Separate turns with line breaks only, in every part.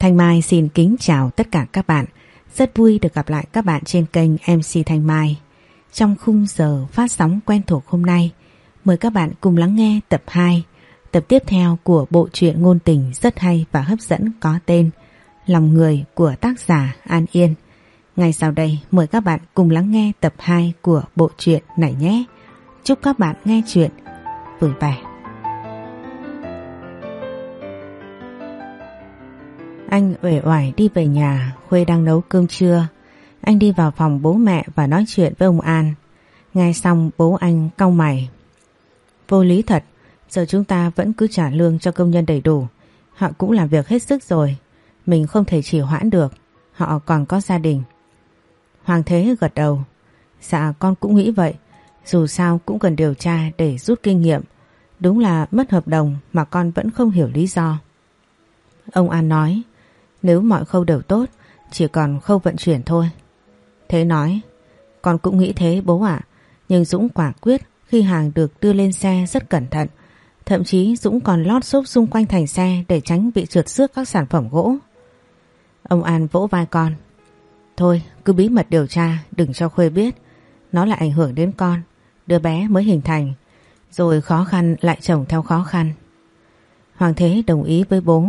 Thanh Mai xin kính chào tất cả các bạn. Rất vui được gặp lại các bạn trên kênh MC Thanh Mai. Trong khung giờ phát sóng quen thuộc hôm nay, mời các bạn cùng lắng nghe tập 2, tập tiếp theo của bộ truyện ngôn tình rất hay và hấp dẫn có tên Lòng người của tác giả An Yên. Ngay sau đây mời các bạn cùng lắng nghe tập 2 của bộ truyện này nhé. Chúc các bạn nghe chuyện vui vẻ. Anh uể oải đi về nhà, Khuê đang nấu cơm trưa. Anh đi vào phòng bố mẹ và nói chuyện với ông An. Nghe xong bố anh cau mày. Vô lý thật, giờ chúng ta vẫn cứ trả lương cho công nhân đầy đủ. Họ cũng làm việc hết sức rồi. Mình không thể chỉ hoãn được. Họ còn có gia đình. Hoàng Thế gật đầu. Dạ con cũng nghĩ vậy. Dù sao cũng cần điều tra để rút kinh nghiệm. Đúng là mất hợp đồng mà con vẫn không hiểu lý do. Ông An nói nếu mọi khâu đều tốt, Chỉ còn khâu vận chuyển thôi. Thế nói, Con cũng nghĩ thế bố ạ. Nhưng Dũng quả quyết khi hàng được đưa lên xe rất cẩn thận. Thậm chí Dũng còn lót xốp xung quanh thành xe Để tránh bị trượt xước các sản phẩm gỗ. Ông An vỗ vai con. Thôi, cứ bí mật điều tra, Đừng cho Khuê biết. Nó lại ảnh hưởng đến con, Đứa bé mới hình thành. Rồi khó khăn lại chồng theo khó khăn. Hoàng Thế đồng ý với bố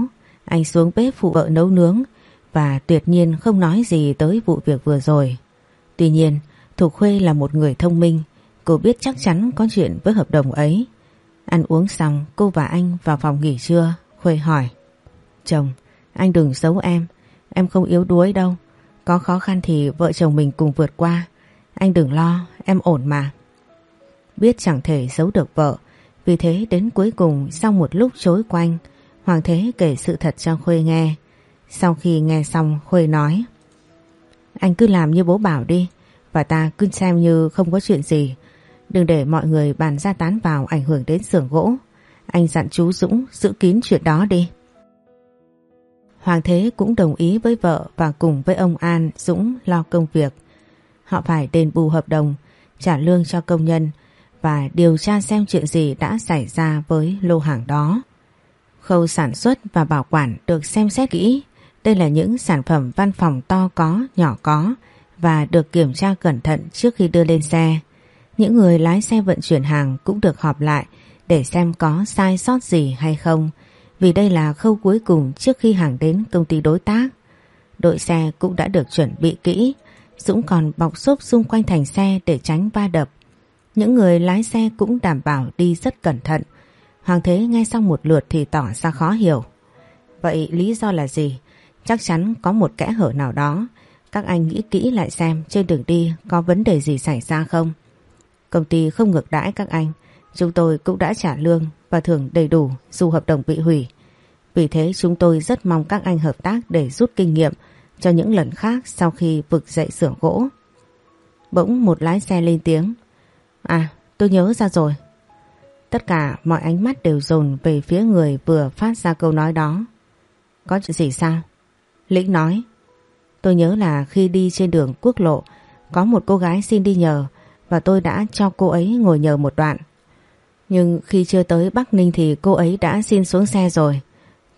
anh xuống bếp phụ vợ nấu nướng và tuyệt nhiên không nói gì tới vụ việc vừa rồi. Tuy nhiên, Thục Khuê là một người thông minh, cô biết chắc chắn có chuyện với hợp đồng ấy. Ăn uống xong, cô và anh vào phòng nghỉ trưa, Khuê hỏi. Chồng, anh đừng giấu em, em không yếu đuối đâu. Có khó khăn thì vợ chồng mình cùng vượt qua. Anh đừng lo, em ổn mà. Biết chẳng thể giấu được vợ, vì thế đến cuối cùng sau một lúc chối quanh, Hoàng Thế kể sự thật cho Khuê nghe. Sau khi nghe xong Khuê nói Anh cứ làm như bố bảo đi và ta cứ xem như không có chuyện gì. Đừng để mọi người bàn ra tán vào ảnh hưởng đến xưởng gỗ. Anh dặn chú Dũng giữ kín chuyện đó đi. Hoàng Thế cũng đồng ý với vợ và cùng với ông An Dũng lo công việc. Họ phải đền bù hợp đồng, trả lương cho công nhân và điều tra xem chuyện gì đã xảy ra với lô hàng đó. Khâu sản xuất và bảo quản được xem xét kỹ. Đây là những sản phẩm văn phòng to có, nhỏ có và được kiểm tra cẩn thận trước khi đưa lên xe. Những người lái xe vận chuyển hàng cũng được họp lại để xem có sai sót gì hay không vì đây là khâu cuối cùng trước khi hàng đến công ty đối tác. Đội xe cũng đã được chuẩn bị kỹ, Dũng còn bọc xốp xung quanh thành xe để tránh va đập. Những người lái xe cũng đảm bảo đi rất cẩn thận Hoàng Thế nghe xong một lượt thì tỏ ra khó hiểu. Vậy lý do là gì? Chắc chắn có một kẽ hở nào đó. Các anh nghĩ kỹ lại xem trên đường đi có vấn đề gì xảy ra không? Công ty không ngược đãi các anh. Chúng tôi cũng đã trả lương và thưởng đầy đủ dù hợp đồng bị hủy. Vì thế chúng tôi rất mong các anh hợp tác để rút kinh nghiệm cho những lần khác sau khi vực dậy xưởng gỗ. Bỗng một lái xe lên tiếng. À tôi nhớ ra rồi Tất cả mọi ánh mắt đều dồn về phía người vừa phát ra câu nói đó. Có chuyện gì sao? Lĩnh nói. Tôi nhớ là khi đi trên đường quốc lộ có một cô gái xin đi nhờ và tôi đã cho cô ấy ngồi nhờ một đoạn. Nhưng khi chưa tới Bắc Ninh thì cô ấy đã xin xuống xe rồi.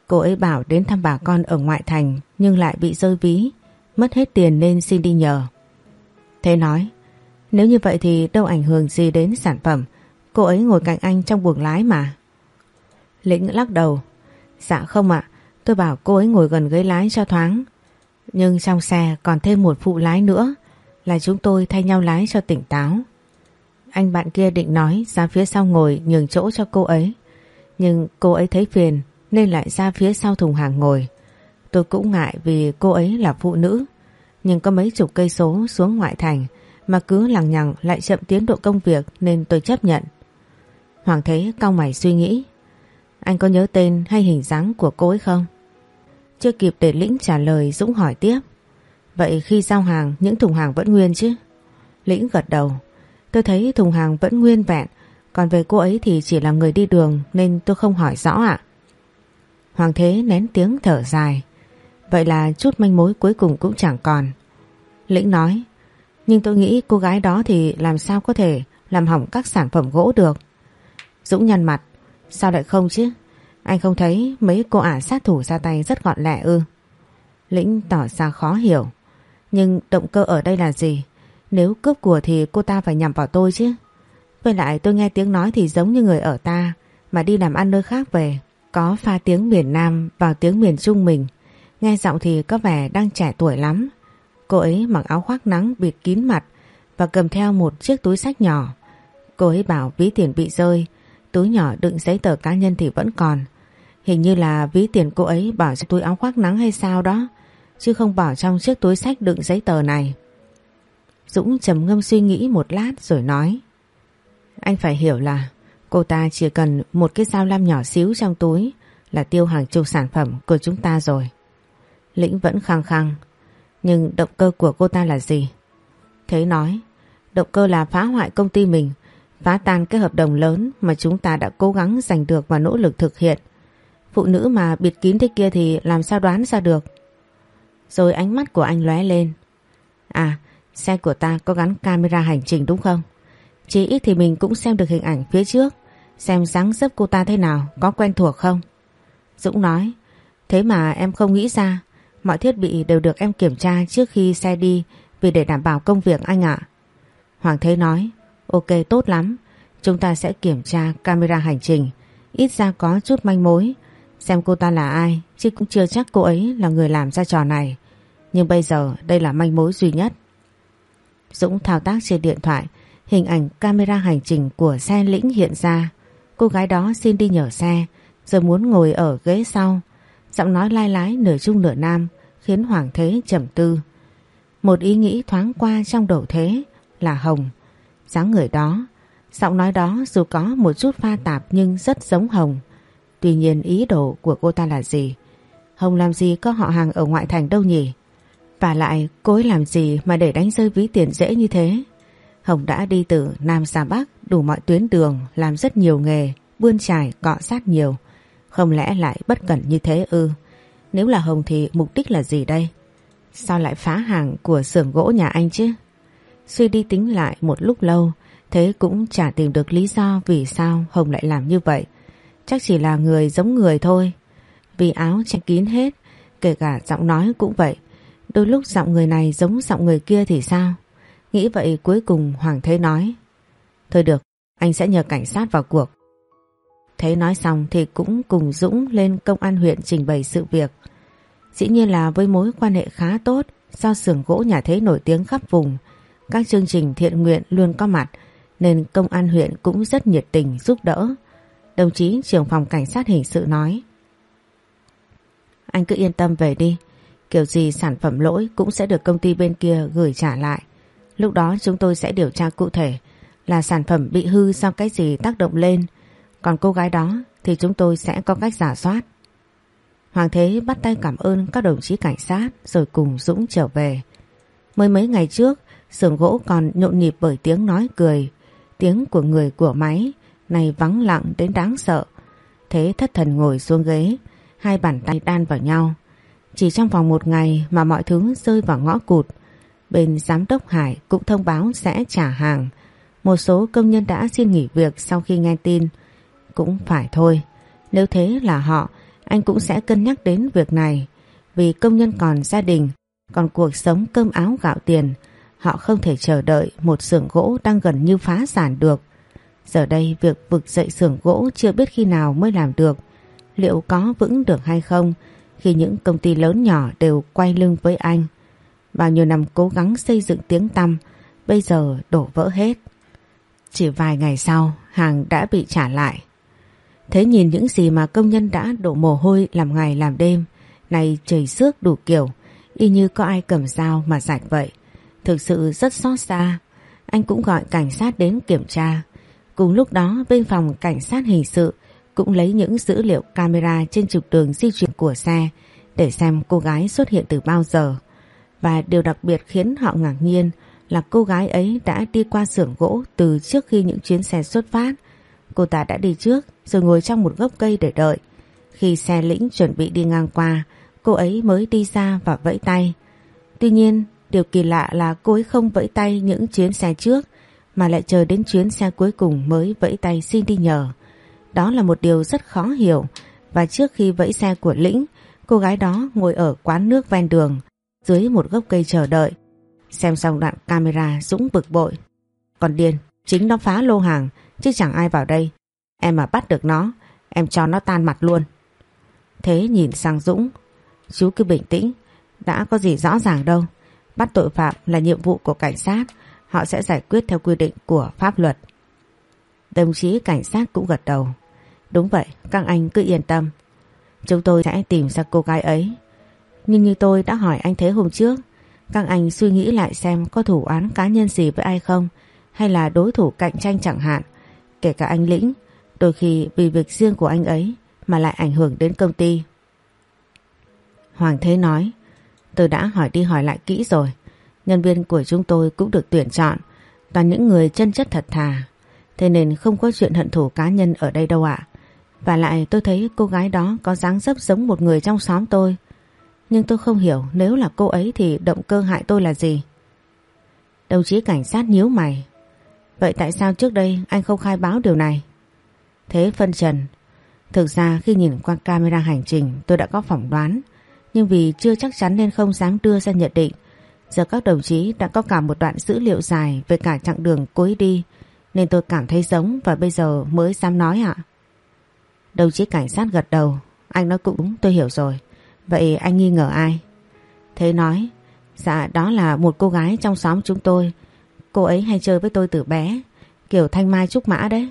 Cô ấy bảo đến thăm bà con ở ngoại thành nhưng lại bị rơi ví, mất hết tiền nên xin đi nhờ. Thế nói, nếu như vậy thì đâu ảnh hưởng gì đến sản phẩm Cô ấy ngồi cạnh anh trong buồng lái mà. Lĩnh lắc đầu. Dạ không ạ, tôi bảo cô ấy ngồi gần ghế lái cho thoáng. Nhưng trong xe còn thêm một phụ lái nữa là chúng tôi thay nhau lái cho tỉnh táo. Anh bạn kia định nói ra phía sau ngồi nhường chỗ cho cô ấy. Nhưng cô ấy thấy phiền nên lại ra phía sau thùng hàng ngồi. Tôi cũng ngại vì cô ấy là phụ nữ. Nhưng có mấy chục cây số xuống ngoại thành mà cứ lằng nhằng lại chậm tiến độ công việc nên tôi chấp nhận. Hoàng Thế cau mày suy nghĩ. Anh có nhớ tên hay hình dáng của cô ấy không? Chưa kịp để Lĩnh trả lời, Dũng hỏi tiếp. Vậy khi giao hàng, những thùng hàng vẫn nguyên chứ? Lĩnh gật đầu. Tôi thấy thùng hàng vẫn nguyên vẹn. Còn về cô ấy thì chỉ là người đi đường nên tôi không hỏi rõ ạ. Hoàng Thế nén tiếng thở dài. Vậy là chút manh mối cuối cùng cũng chẳng còn. Lĩnh nói. Nhưng tôi nghĩ cô gái đó thì làm sao có thể làm hỏng các sản phẩm gỗ được. Dũng nhăn mặt Sao lại không chứ Anh không thấy mấy cô ả sát thủ ra tay rất gọn lẹ ư Lĩnh tỏ ra khó hiểu. Nhưng động cơ ở đây là gì? Nếu cướp của thì cô ta phải nhằm vào tôi chứ. Với lại tôi nghe tiếng nói thì giống như người ở ta mà đi làm ăn nơi khác về. Có pha tiếng miền Nam vào tiếng miền Trung mình. Nghe giọng thì có vẻ đang trẻ tuổi lắm. Cô ấy mặc áo khoác nắng bịt kín mặt và cầm theo một chiếc túi sách nhỏ. Cô ấy bảo ví tiền bị rơi, túi nhỏ đựng giấy tờ cá nhân thì vẫn còn. Hình như là ví tiền cô ấy bỏ trong túi áo khoác nắng hay sao đó, chứ không bỏ trong chiếc túi sách đựng giấy tờ này. Dũng trầm ngâm suy nghĩ một lát rồi nói. Anh phải hiểu là cô ta chỉ cần một cái dao lam nhỏ xíu trong túi là tiêu hàng chục sản phẩm của chúng ta rồi. Lĩnh vẫn khăng khăng. Nhưng động cơ của cô ta là gì? Thế nói, động cơ là phá hoại công ty mình, phá tan cái hợp đồng lớn mà chúng ta đã cố gắng giành được và nỗ lực thực hiện. Phụ nữ mà bịt kín thế kia thì làm sao đoán ra được? Rồi ánh mắt của anh lóe lên. À, xe của ta có gắn camera hành trình đúng không? Chỉ ít thì mình cũng xem được hình ảnh phía trước, xem dáng dấp cô ta thế nào, có quen thuộc không? Dũng nói, thế mà em không nghĩ ra, mọi thiết bị đều được em kiểm tra trước khi xe đi vì để đảm bảo công việc anh ạ. Hoàng Thế nói, ok tốt lắm, chúng ta sẽ kiểm tra camera hành trình, ít ra có chút manh mối, xem cô ta là ai, chứ cũng chưa chắc cô ấy là người làm ra trò này. Nhưng bây giờ đây là manh mối duy nhất. Dũng thao tác trên điện thoại, hình ảnh camera hành trình của xe lĩnh hiện ra. Cô gái đó xin đi nhờ xe, rồi muốn ngồi ở ghế sau. Giọng nói lai lái nửa trung nửa nam, khiến Hoàng Thế trầm tư. Một ý nghĩ thoáng qua trong đầu Thế là Hồng dáng người đó, giọng nói đó dù có một chút pha tạp nhưng rất giống Hồng. Tuy nhiên ý đồ của cô ta là gì? Hồng làm gì có họ hàng ở ngoại thành đâu nhỉ? Và lại cô ấy làm gì mà để đánh rơi ví tiền dễ như thế? Hồng đã đi từ Nam ra Bắc đủ mọi tuyến đường, làm rất nhiều nghề, bươn trải, cọ sát nhiều. Không lẽ lại bất cẩn như thế ư? Nếu là Hồng thì mục đích là gì đây? Sao lại phá hàng của xưởng gỗ nhà anh chứ? Suy đi tính lại một lúc lâu, thế cũng chả tìm được lý do vì sao Hồng lại làm như vậy. Chắc chỉ là người giống người thôi. Vì áo che kín hết, kể cả giọng nói cũng vậy. Đôi lúc giọng người này giống giọng người kia thì sao? Nghĩ vậy cuối cùng Hoàng Thế nói. Thôi được, anh sẽ nhờ cảnh sát vào cuộc. Thế nói xong thì cũng cùng Dũng lên công an huyện trình bày sự việc. Dĩ nhiên là với mối quan hệ khá tốt do xưởng gỗ nhà Thế nổi tiếng khắp vùng. Các chương trình thiện nguyện luôn có mặt nên công an huyện cũng rất nhiệt tình giúp đỡ. Đồng chí trưởng phòng cảnh sát hình sự nói Anh cứ yên tâm về đi Kiểu gì sản phẩm lỗi cũng sẽ được công ty bên kia gửi trả lại Lúc đó chúng tôi sẽ điều tra cụ thể là sản phẩm bị hư do cái gì tác động lên còn cô gái đó thì chúng tôi sẽ có cách giả soát. Hoàng Thế bắt tay cảm ơn các đồng chí cảnh sát rồi cùng Dũng trở về. Mới mấy ngày trước, sườn gỗ còn nhộn nhịp bởi tiếng nói cười, tiếng của người của máy, này vắng lặng đến đáng sợ. Thế thất thần ngồi xuống ghế, hai bàn tay đan vào nhau. Chỉ trong vòng một ngày mà mọi thứ rơi vào ngõ cụt. Bên giám đốc Hải cũng thông báo sẽ trả hàng. Một số công nhân đã xin nghỉ việc sau khi nghe tin cũng phải thôi, nếu thế là họ, anh cũng sẽ cân nhắc đến việc này. Vì công nhân còn gia đình, còn cuộc sống cơm áo gạo tiền, họ không thể chờ đợi một xưởng gỗ đang gần như phá sản được. Giờ đây việc vực dậy xưởng gỗ chưa biết khi nào mới làm được. Liệu có vững được hay không khi những công ty lớn nhỏ đều quay lưng với anh? Bao nhiêu năm cố gắng xây dựng tiếng tăm, bây giờ đổ vỡ hết. Chỉ vài ngày sau, hàng đã bị trả lại. Thế nhìn những gì mà công nhân đã đổ mồ hôi làm ngày làm đêm, này trời xước đủ kiểu, y như có ai cầm dao mà rạch vậy. Thực sự rất xót xa. Anh cũng gọi cảnh sát đến kiểm tra. Cùng lúc đó bên phòng cảnh sát hình sự cũng lấy những dữ liệu camera trên trục đường di chuyển của xe để xem cô gái xuất hiện từ bao giờ. Và điều đặc biệt khiến họ ngạc nhiên là cô gái ấy đã đi qua xưởng gỗ từ trước khi những chuyến xe xuất phát Cô ta đã đi trước rồi ngồi trong một gốc cây để đợi. Khi xe lĩnh chuẩn bị đi ngang qua, cô ấy mới đi ra và vẫy tay. Tuy nhiên, điều kỳ lạ là cô ấy không vẫy tay những chuyến xe trước mà lại chờ đến chuyến xe cuối cùng mới vẫy tay xin đi nhờ. Đó là một điều rất khó hiểu và trước khi vẫy xe của lĩnh, cô gái đó ngồi ở quán nước ven đường dưới một gốc cây chờ đợi. Xem xong đoạn camera Dũng bực bội. Còn điên, chính nó phá lô hàng chứ chẳng ai vào đây. Em mà bắt được nó, em cho nó tan mặt luôn. Thế nhìn sang Dũng, chú cứ bình tĩnh, đã có gì rõ ràng đâu. Bắt tội phạm là nhiệm vụ của cảnh sát, họ sẽ giải quyết theo quy định của pháp luật. Đồng chí cảnh sát cũng gật đầu. Đúng vậy, các anh cứ yên tâm. Chúng tôi sẽ tìm ra cô gái ấy. Nhưng như tôi đã hỏi anh thế hôm trước, các anh suy nghĩ lại xem có thủ án cá nhân gì với ai không, hay là đối thủ cạnh tranh chẳng hạn. Kể cả anh Lĩnh, đôi khi vì việc riêng của anh ấy mà lại ảnh hưởng đến công ty. Hoàng Thế nói, tôi đã hỏi đi hỏi lại kỹ rồi. Nhân viên của chúng tôi cũng được tuyển chọn, toàn những người chân chất thật thà. Thế nên không có chuyện hận thù cá nhân ở đây đâu ạ. Và lại tôi thấy cô gái đó có dáng dấp giống một người trong xóm tôi. Nhưng tôi không hiểu nếu là cô ấy thì động cơ hại tôi là gì. Đồng chí cảnh sát nhíu mày. Vậy tại sao trước đây anh không khai báo điều này? Thế phân trần. Thực ra khi nhìn qua camera hành trình tôi đã có phỏng đoán. Nhưng vì chưa chắc chắn nên không dám đưa ra nhận định. Giờ các đồng chí đã có cả một đoạn dữ liệu dài về cả chặng đường cối đi. Nên tôi cảm thấy giống và bây giờ mới dám nói ạ. Đồng chí cảnh sát gật đầu. Anh nói cũng tôi hiểu rồi. Vậy anh nghi ngờ ai? Thế nói. Dạ đó là một cô gái trong xóm chúng tôi. Cô ấy hay chơi với tôi từ bé. Kiểu thanh mai trúc mã đấy.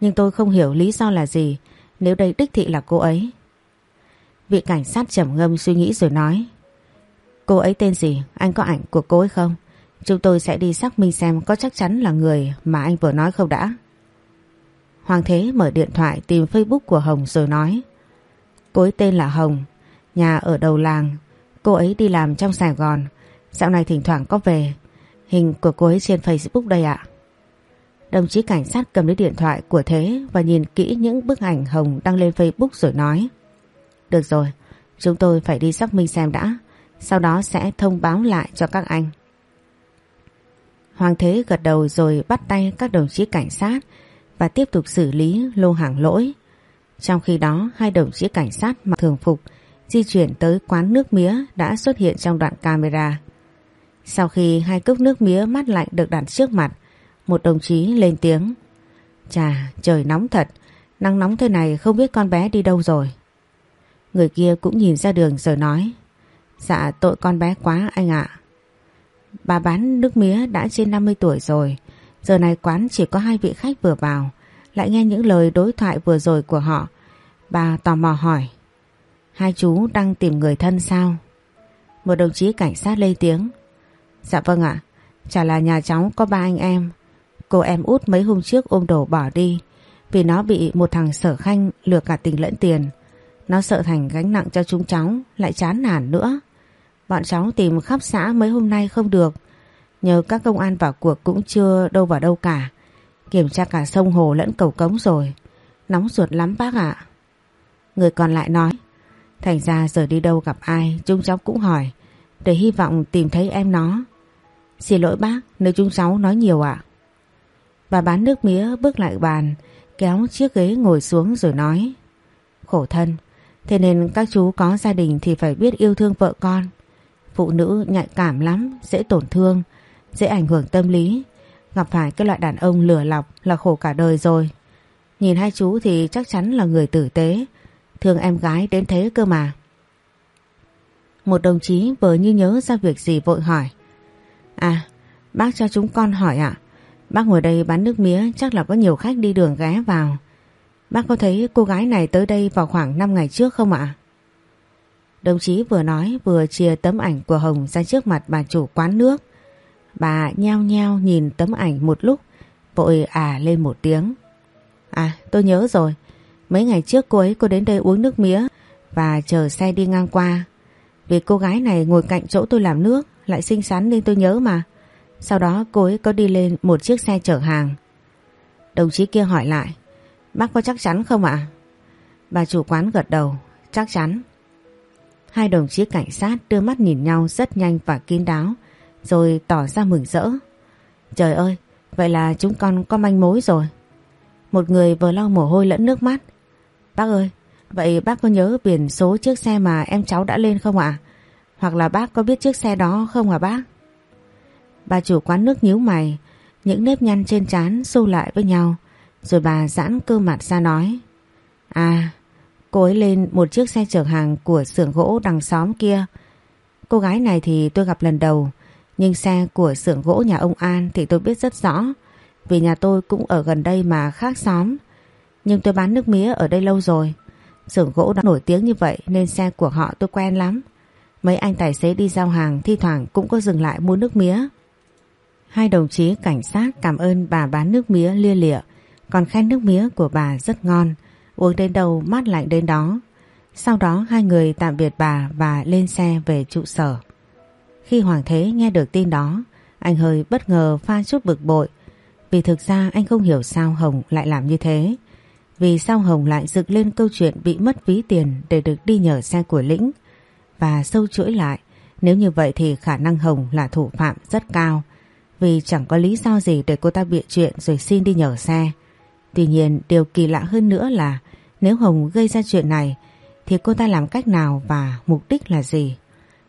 Nhưng tôi không hiểu lý do là gì, nếu đây đích thị là cô ấy. Vị cảnh sát trầm ngâm suy nghĩ rồi nói. Cô ấy tên gì? Anh có ảnh của cô ấy không? Chúng tôi sẽ đi xác minh xem có chắc chắn là người mà anh vừa nói không đã. Hoàng Thế mở điện thoại tìm Facebook của Hồng rồi nói. Cô ấy tên là Hồng, nhà ở đầu làng. Cô ấy đi làm trong Sài Gòn. Dạo này thỉnh thoảng có về. Hình của cô ấy trên Facebook đây ạ. Đồng chí cảnh sát cầm lấy điện thoại của Thế và nhìn kỹ những bức ảnh Hồng đăng lên Facebook rồi nói. Được rồi, chúng tôi phải đi xác minh xem đã. Sau đó sẽ thông báo lại cho các anh. Hoàng Thế gật đầu rồi bắt tay các đồng chí cảnh sát và tiếp tục xử lý lô hàng lỗi. Trong khi đó, hai đồng chí cảnh sát mặc thường phục di chuyển tới quán nước mía đã xuất hiện trong đoạn camera. Sau khi hai cốc nước mía mát lạnh được đặt trước mặt, một đồng chí lên tiếng. Chà, trời nóng thật, nắng nóng thế này không biết con bé đi đâu rồi. Người kia cũng nhìn ra đường rồi nói. Dạ tội con bé quá anh ạ. Bà bán nước mía đã trên 50 tuổi rồi. Giờ này quán chỉ có hai vị khách vừa vào. Lại nghe những lời đối thoại vừa rồi của họ. Bà tò mò hỏi. Hai chú đang tìm người thân sao? Một đồng chí cảnh sát lên tiếng. Dạ vâng ạ. Chả là nhà cháu có ba anh em. Cô em út mấy hôm trước ôm đồ bỏ đi. Vì nó bị một thằng sở khanh lừa cả tình lẫn tiền. Nó sợ thành gánh nặng cho chúng cháu. Lại chán nản nữa. Bọn cháu tìm khắp xã mấy hôm nay không được. Nhờ các công an vào cuộc cũng chưa đâu vào đâu cả. Kiểm tra cả sông hồ lẫn cầu cống rồi. Nóng ruột lắm bác ạ. Người còn lại nói. Thành ra giờ đi đâu gặp ai chúng cháu cũng hỏi. Để hy vọng tìm thấy em nó. Xin lỗi bác, nếu chúng cháu nói nhiều ạ. Bà bán nước mía bước lại bàn. Kéo chiếc ghế ngồi xuống rồi nói. Khổ thân. Thế nên các chú có gia đình thì phải biết yêu thương vợ con. Phụ nữ nhạy cảm lắm, dễ tổn thương, dễ ảnh hưởng tâm lý. Gặp phải cái loại đàn ông lừa lọc là khổ cả đời rồi. Nhìn hai chú thì chắc chắn là người tử tế, thương em gái đến thế cơ mà. Một đồng chí vừa như nhớ ra việc gì vội hỏi. À, bác cho chúng con hỏi ạ. Bác ngồi đây bán nước mía chắc là có nhiều khách đi đường ghé vào. Bác có thấy cô gái này tới đây vào khoảng 5 ngày trước không ạ? Đồng chí vừa nói vừa chia tấm ảnh của Hồng ra trước mặt bà chủ quán nước. Bà nheo nheo nhìn tấm ảnh một lúc, vội à lên một tiếng. À tôi nhớ rồi, mấy ngày trước cô ấy cô đến đây uống nước mía và chờ xe đi ngang qua. Vì cô gái này ngồi cạnh chỗ tôi làm nước, lại xinh xắn nên tôi nhớ mà. Sau đó cô ấy có đi lên một chiếc xe chở hàng. Đồng chí kia hỏi lại, bác có chắc chắn không ạ? Bà chủ quán gật đầu, chắc chắn. Hai đồng chí cảnh sát đưa mắt nhìn nhau rất nhanh và kín đáo, rồi tỏ ra mừng rỡ. Trời ơi, vậy là chúng con có manh mối rồi. Một người vừa lau mồ hôi lẫn nước mắt. Bác ơi, Vậy bác có nhớ biển số chiếc xe mà em cháu đã lên không ạ? Hoặc là bác có biết chiếc xe đó không à bác? Bà chủ quán nước nhíu mày, những nếp nhăn trên trán xô lại với nhau, rồi bà giãn cơ mặt ra nói. À, cô ấy lên một chiếc xe chở hàng của xưởng gỗ đằng xóm kia. Cô gái này thì tôi gặp lần đầu, nhưng xe của xưởng gỗ nhà ông An thì tôi biết rất rõ, vì nhà tôi cũng ở gần đây mà khác xóm. Nhưng tôi bán nước mía ở đây lâu rồi. Xưởng gỗ đã nổi tiếng như vậy nên xe của họ tôi quen lắm. Mấy anh tài xế đi giao hàng thi thoảng cũng có dừng lại mua nước mía. Hai đồng chí cảnh sát cảm ơn bà bán nước mía lia lịa, còn khen nước mía của bà rất ngon, uống đến đâu mát lạnh đến đó. Sau đó hai người tạm biệt bà và lên xe về trụ sở. Khi Hoàng Thế nghe được tin đó, anh hơi bất ngờ pha chút bực bội, vì thực ra anh không hiểu sao Hồng lại làm như thế. Vì sao Hồng lại dựng lên câu chuyện bị mất ví tiền để được đi nhờ xe của Lĩnh và sâu chuỗi lại. Nếu như vậy thì khả năng Hồng là thủ phạm rất cao vì chẳng có lý do gì để cô ta bịa chuyện rồi xin đi nhờ xe. Tuy nhiên điều kỳ lạ hơn nữa là nếu Hồng gây ra chuyện này thì cô ta làm cách nào và mục đích là gì?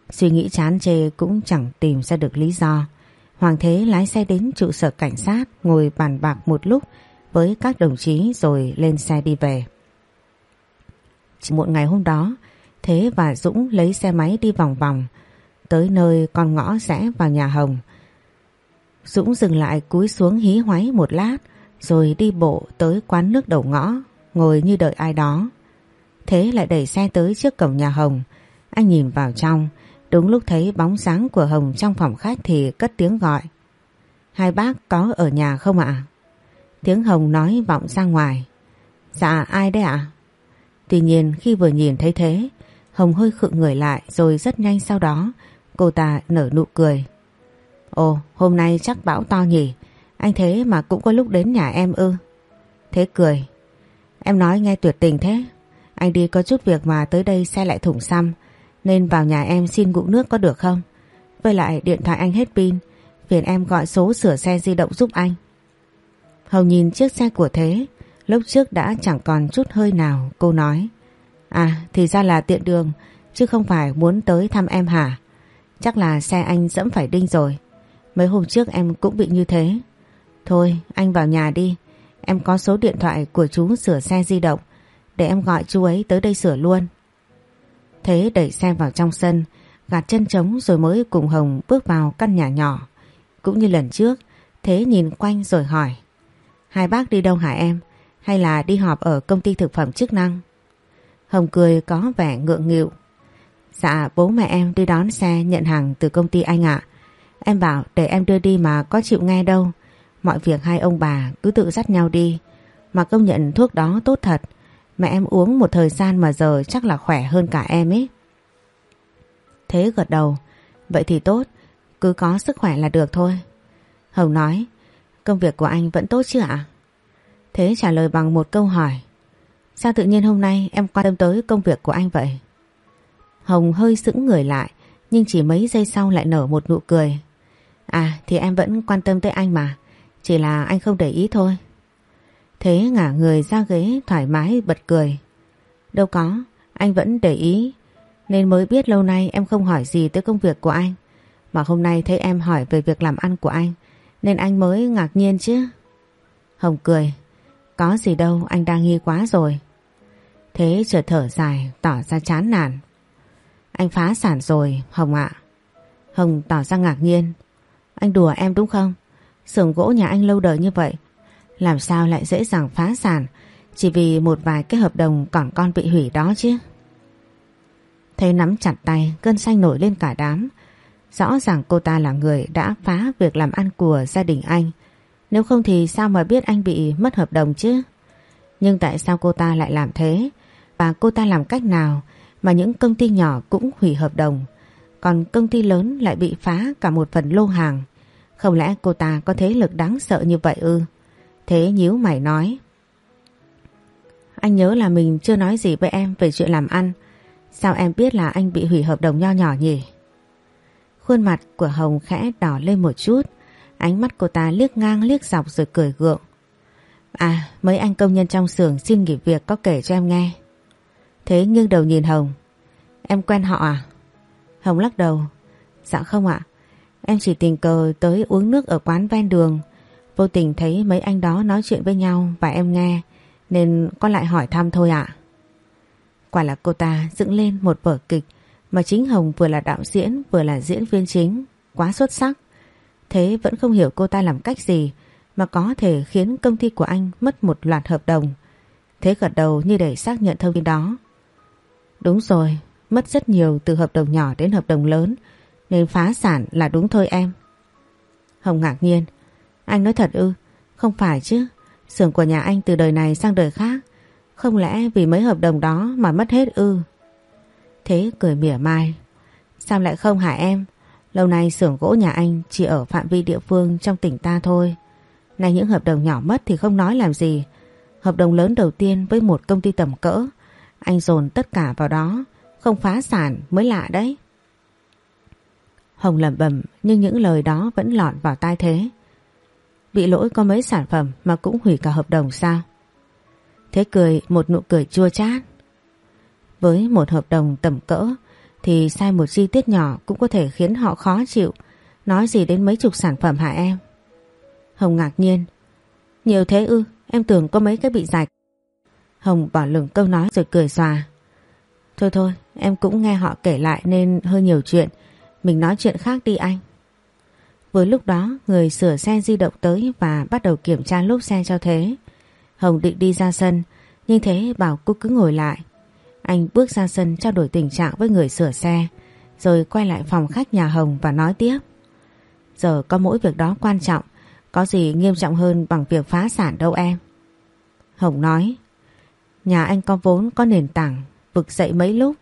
Suy nghĩ chán chê cũng chẳng tìm ra được lý do. Hoàng Thế lái xe đến trụ sở cảnh sát ngồi bàn bạc một lúc với các đồng chí rồi lên xe đi về. Chỉ một ngày hôm đó, Thế và Dũng lấy xe máy đi vòng vòng tới nơi con ngõ rẽ vào nhà Hồng. Dũng dừng lại cúi xuống hí hoáy một lát rồi đi bộ tới quán nước đầu ngõ ngồi như đợi ai đó. Thế lại đẩy xe tới trước cổng nhà Hồng. Anh nhìn vào trong, đúng lúc thấy bóng sáng của Hồng trong phòng khách thì cất tiếng gọi. Hai bác có ở nhà không ạ? Tiếng Hồng nói vọng ra ngoài. Dạ ai đấy ạ? Tuy nhiên khi vừa nhìn thấy thế, Hồng hơi khựng người lại rồi rất nhanh sau đó cô ta nở nụ cười. Ồ, hôm nay chắc bão to nhỉ, anh thế mà cũng có lúc đến nhà em ư. Thế cười. Em nói nghe tuyệt tình thế. Anh đi có chút việc mà tới đây xe lại thủng xăm, nên vào nhà em xin ngụ nước có được không? Với lại điện thoại anh hết pin, phiền em gọi số sửa xe di động giúp anh. Hầu nhìn chiếc xe của Thế, lúc trước đã chẳng còn chút hơi nào, cô nói. À, thì ra là tiện đường, chứ không phải muốn tới thăm em hả? Chắc là xe anh dẫm phải đinh rồi. Mấy hôm trước em cũng bị như thế. Thôi, anh vào nhà đi. Em có số điện thoại của chú sửa xe di động. Để em gọi chú ấy tới đây sửa luôn. Thế đẩy xe vào trong sân, gạt chân trống rồi mới cùng Hồng bước vào căn nhà nhỏ. Cũng như lần trước, Thế nhìn quanh rồi hỏi. Hai bác đi đâu hả em? Hay là đi họp ở công ty thực phẩm chức năng? Hồng cười có vẻ ngượng nghịu. Dạ bố mẹ em đi đón xe nhận hàng từ công ty anh ạ. Em bảo để em đưa đi mà có chịu nghe đâu. Mọi việc hai ông bà cứ tự dắt nhau đi. Mà công nhận thuốc đó tốt thật. Mẹ em uống một thời gian mà giờ chắc là khỏe hơn cả em ấy. Thế gật đầu. Vậy thì tốt. Cứ có sức khỏe là được thôi. Hồng nói. Công việc của anh vẫn tốt chứ ạ? Thế trả lời bằng một câu hỏi. Sao tự nhiên hôm nay em quan tâm tới công việc của anh vậy? Hồng hơi sững người lại nhưng chỉ mấy giây sau lại nở một nụ cười. À thì em vẫn quan tâm tới anh mà, chỉ là anh không để ý thôi. Thế ngả người ra ghế thoải mái bật cười. Đâu có, anh vẫn để ý, nên mới biết lâu nay em không hỏi gì tới công việc của anh. Mà hôm nay thấy em hỏi về việc làm ăn của anh, nên anh mới ngạc nhiên chứ. Hồng cười, có gì đâu anh đang nghi quá rồi. Thế chợt thở dài tỏ ra chán nản. Anh phá sản rồi Hồng ạ. Hồng tỏ ra ngạc nhiên. Anh đùa em đúng không? Xưởng gỗ nhà anh lâu đời như vậy. Làm sao lại dễ dàng phá sản chỉ vì một vài cái hợp đồng còn con bị hủy đó chứ. Thấy nắm chặt tay cơn xanh nổi lên cả đám. Rõ ràng cô ta là người đã phá việc làm ăn của gia đình anh. Nếu không thì sao mà biết anh bị mất hợp đồng chứ? Nhưng tại sao cô ta lại làm thế? Và cô ta làm cách nào mà những công ty nhỏ cũng hủy hợp đồng, còn công ty lớn lại bị phá cả một phần lô hàng. Không lẽ cô ta có thế lực đáng sợ như vậy ư? Thế nhíu mày nói. Anh nhớ là mình chưa nói gì với em về chuyện làm ăn. Sao em biết là anh bị hủy hợp đồng nho nhỏ nhỉ? Khuôn mặt của Hồng khẽ đỏ lên một chút. Ánh mắt cô ta liếc ngang liếc dọc rồi cười gượng. À, mấy anh công nhân trong xưởng xin nghỉ việc có kể cho em nghe. Thế nghiêng đầu nhìn Hồng. Em quen họ à? Hồng lắc đầu. Dạ không ạ. Em chỉ tình cờ tới uống nước ở quán ven đường. Vô tình thấy mấy anh đó nói chuyện với nhau và em nghe. Nên con lại hỏi thăm thôi ạ. Quả là cô ta dựng lên một vở kịch mà chính Hồng vừa là đạo diễn vừa là diễn viên chính. Quá xuất sắc. Thế vẫn không hiểu cô ta làm cách gì mà có thể khiến công ty của anh mất một loạt hợp đồng. Thế gật đầu như để xác nhận thông tin đó. Đúng rồi, mất rất nhiều từ hợp đồng nhỏ đến hợp đồng lớn nên phá sản là đúng thôi em. Hồng ngạc nhiên. Anh nói thật ư? Không phải chứ. xưởng của nhà anh từ đời này sang đời khác. Không lẽ vì mấy hợp đồng đó mà mất hết ư? Thế cười mỉa mai. Sao lại không hả em? Lâu nay xưởng gỗ nhà anh chỉ ở phạm vi địa phương trong tỉnh ta thôi. Nay những hợp đồng nhỏ mất thì không nói làm gì. Hợp đồng lớn đầu tiên với một công ty tầm cỡ. Anh dồn tất cả vào đó. Không phá sản mới lạ đấy. Hồng lẩm bẩm nhưng những lời đó vẫn lọt vào tai thế. Bị lỗi có mấy sản phẩm mà cũng hủy cả hợp đồng sao? Thế cười một nụ cười chua chát. Với một hợp đồng tầm cỡ thì sai một chi tiết nhỏ cũng có thể khiến họ khó chịu. Nói gì đến mấy chục sản phẩm hả em? Hồng ngạc nhiên. Nhiều thế ư, em tưởng có mấy cái bị rạch. Hồng bỏ lửng câu nói rồi cười xòa. Thôi thôi, em cũng nghe họ kể lại nên hơi nhiều chuyện. Mình nói chuyện khác đi anh. Vừa lúc đó, người sửa xe di động tới và bắt đầu kiểm tra lốp xe cho Thế. Hồng định đi ra sân, nhưng Thế bảo cô cứ ngồi lại. Anh bước ra sân trao đổi tình trạng với người sửa xe, rồi quay lại phòng khách nhà Hồng và nói tiếp. Giờ có mỗi việc đó quan trọng, có gì nghiêm trọng hơn bằng việc phá sản đâu em. Hồng nói, nhà anh có vốn có nền tảng, vực dậy mấy lúc,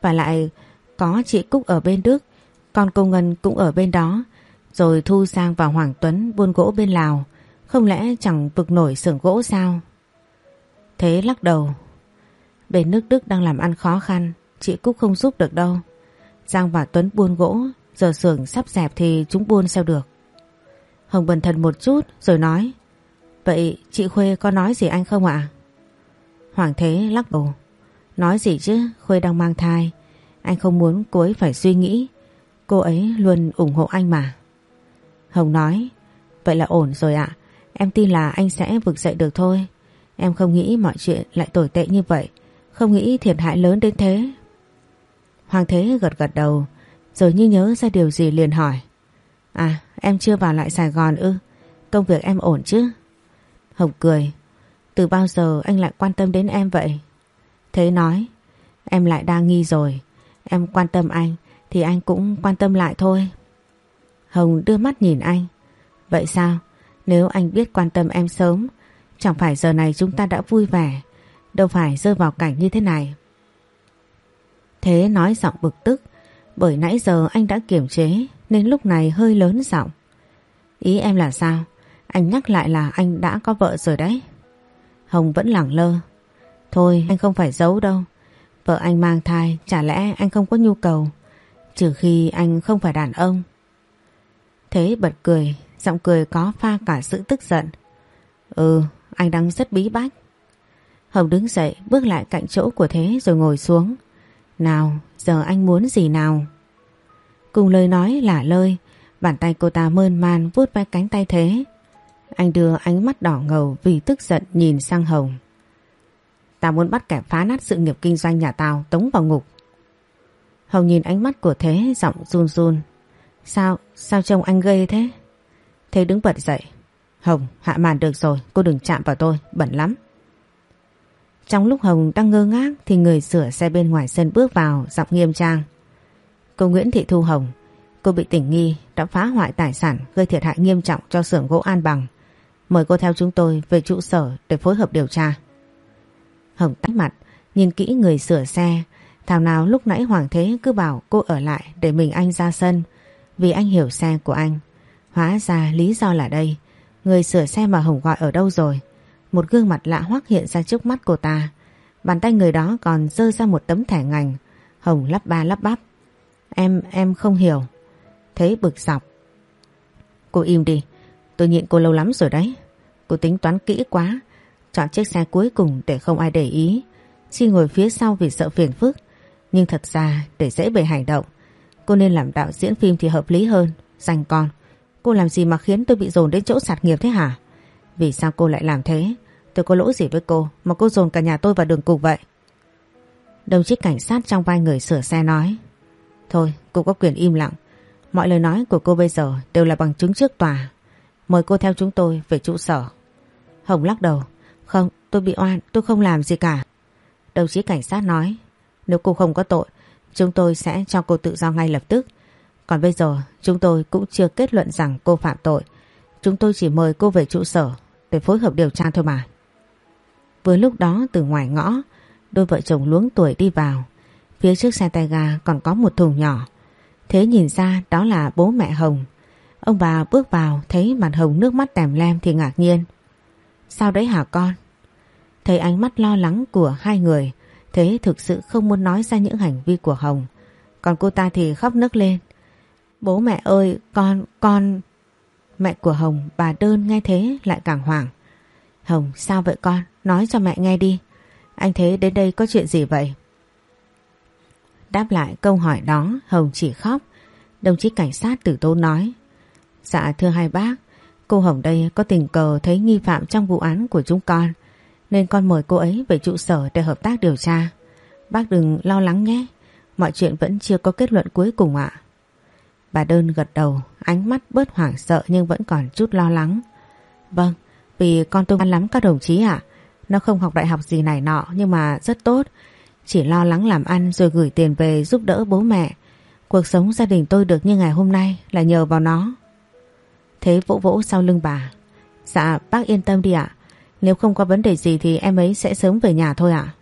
và lại có chị Cúc ở bên Đức, con công ngân cũng ở bên đó, rồi Thu sang vào Hoàng Tuấn buôn gỗ bên Lào, không lẽ chẳng vực nổi xưởng gỗ sao? Thế lắc đầu, Bên nước Đức đang làm ăn khó khăn, chị Cúc không giúp được đâu. Giang và Tuấn buôn gỗ, giờ xưởng sắp dẹp thì chúng buôn sao được. Hồng bần thần một chút rồi nói Vậy chị Khuê có nói gì anh không ạ? Hoàng Thế lắc đầu Nói gì chứ Khuê đang mang thai Anh không muốn cô ấy phải suy nghĩ Cô ấy luôn ủng hộ anh mà. Hồng nói, Vậy là ổn rồi ạ. Em tin là anh sẽ vực dậy được thôi. Em không nghĩ mọi chuyện lại tồi tệ như vậy. Không nghĩ thiệt hại lớn đến thế. Hoàng Thế gật gật đầu, Rồi như nhớ ra điều gì liền hỏi À em chưa vào lại Sài Gòn ư? Công việc em ổn chứ? Hồng cười, Từ bao giờ anh lại quan tâm đến em vậy? Thế nói, Em lại đang nghi rồi. Em quan tâm anh thì anh cũng quan tâm lại thôi. Hồng đưa mắt nhìn anh. Vậy sao? Nếu anh biết quan tâm em sớm, Chẳng phải giờ này chúng ta đã vui vẻ, Đâu phải rơi vào cảnh như thế này. Thế nói giọng bực tức, Bởi nãy giờ anh đã kiềm chế Nên lúc này hơi lớn giọng. Ý em là sao? Anh nhắc lại là anh đã có vợ rồi đấy. Hồng vẫn lẳng lơ. Thôi, anh không phải giấu đâu. Vợ anh mang thai, Chả lẽ anh không có nhu cầu? Trừ khi anh không phải đàn ông. Thế bật cười, Giọng cười có pha cả sự tức giận. Ừ anh đang rất bí bách. Hồng đứng dậy, bước lại cạnh chỗ của Thế rồi ngồi xuống. Nào, giờ anh muốn gì nào? Cùng lời nói lả lơi, Bàn tay cô ta mơn man vuốt vai cánh tay Thế. Anh đưa ánh mắt đỏ ngầu vì tức giận nhìn sang Hồng. Tao muốn bắt kẻ phá nát sự nghiệp kinh doanh nhà tao tống vào ngục. Hồng nhìn ánh mắt của Thế giọng run run. Sao, sao trông anh gây thế? Thế đứng bật dậy. Hồng, hạ màn được rồi, cô đừng chạm vào tôi, bẩn lắm. Trong lúc Hồng đang ngơ ngác Thì người sửa xe bên ngoài sân bước vào Giọng nghiêm trang. Cô Nguyễn Thị Thu Hồng Cô bị tình nghi đã phá hoại tài sản Gây thiệt hại nghiêm trọng cho xưởng gỗ An Bằng. Mời cô theo chúng tôi về trụ sở Để phối hợp điều tra. Hồng tắt mặt Nhìn kỹ người sửa xe Thảo nào lúc nãy Hoàng Thế cứ bảo cô ở lại Để mình anh ra sân. Vì anh hiểu xe của anh. Hóa ra lý do là đây. Người sửa xe mà Hồng gọi ở đâu rồi? Một gương mặt lạ hoắc hiện ra trước mắt cô ta. Bàn tay người đó còn dơ ra một tấm thẻ ngành. Hồng lắp ba lắp bắp. Em, em không hiểu. Thế bực dọc. Cô im đi. Tôi nhịn cô lâu lắm rồi đấy. Cô tính toán kỹ quá. Chọn chiếc xe cuối cùng để không ai để ý. Xin ngồi phía sau vì sợ phiền phức. Nhưng thật ra, để dễ bề hành động. Cô nên làm đạo diễn phim thì hợp lý hơn. Dành con. Cô làm gì mà khiến tôi bị dồn đến chỗ sạt nghiệp thế hả? Vì sao cô lại làm thế? Tôi có lỗi gì với cô mà cô dồn cả nhà tôi vào đường cục vậy? Đồng chí cảnh sát trong vai người sửa xe nói, Thôi, cô có quyền im lặng Mọi lời nói của cô bây giờ đều là bằng chứng trước tòa Mời cô theo chúng tôi về trụ sở Hồng lắc đầu, Không, tôi bị oan, tôi không làm gì cả Đồng chí cảnh sát nói nếu cô không có tội, Chúng tôi sẽ cho cô tự do ngay lập tức. Còn bây giờ, chúng tôi cũng chưa kết luận rằng cô phạm tội. Chúng tôi chỉ mời cô về trụ sở Để phối hợp điều tra thôi mà. Vừa lúc đó, từ ngoài ngõ, Đôi vợ chồng luống tuổi đi vào. Phía trước xe tay ga còn có một thùng nhỏ. Thế nhìn ra đó là bố mẹ Hồng. Ông bà bước vào, thấy mặt Hồng nước mắt tèm lem thì ngạc nhiên. Sao đấy hả con? Thấy ánh mắt lo lắng của hai người Thế thực sự không muốn nói ra những hành vi của Hồng. Còn cô ta thì khóc nức lên. Bố mẹ ơi, con con. Mẹ của Hồng, bà đơn nghe thế lại càng hoảng. Hồng, sao vậy con? Nói cho mẹ nghe đi. Anh Thế đến đây có chuyện gì vậy? Đáp lại câu hỏi đó, Hồng chỉ khóc. Đồng chí cảnh sát tử tố nói Dạ thưa hai bác, Cô Hồng đây có tình cờ thấy nghi phạm trong vụ án của chúng con. Nên con mời cô ấy về trụ sở để hợp tác điều tra. Bác đừng lo lắng nhé. Mọi chuyện vẫn chưa có kết luận cuối cùng ạ. Bà Đơn gật đầu, Ánh mắt bớt hoảng sợ nhưng vẫn còn chút lo lắng. Vâng Vì con tôi ngoan lắm các đồng chí ạ. Nó không học đại học gì này nọ, Nhưng mà rất tốt. Chỉ lo lắng làm ăn rồi gửi tiền về giúp đỡ bố mẹ. Cuộc sống gia đình tôi được như ngày hôm nay Là nhờ vào nó. Thế vỗ vỗ sau lưng bà. Dạ bác yên tâm đi ạ. Nếu không có vấn đề gì thì em ấy sẽ sớm về nhà thôi ạ.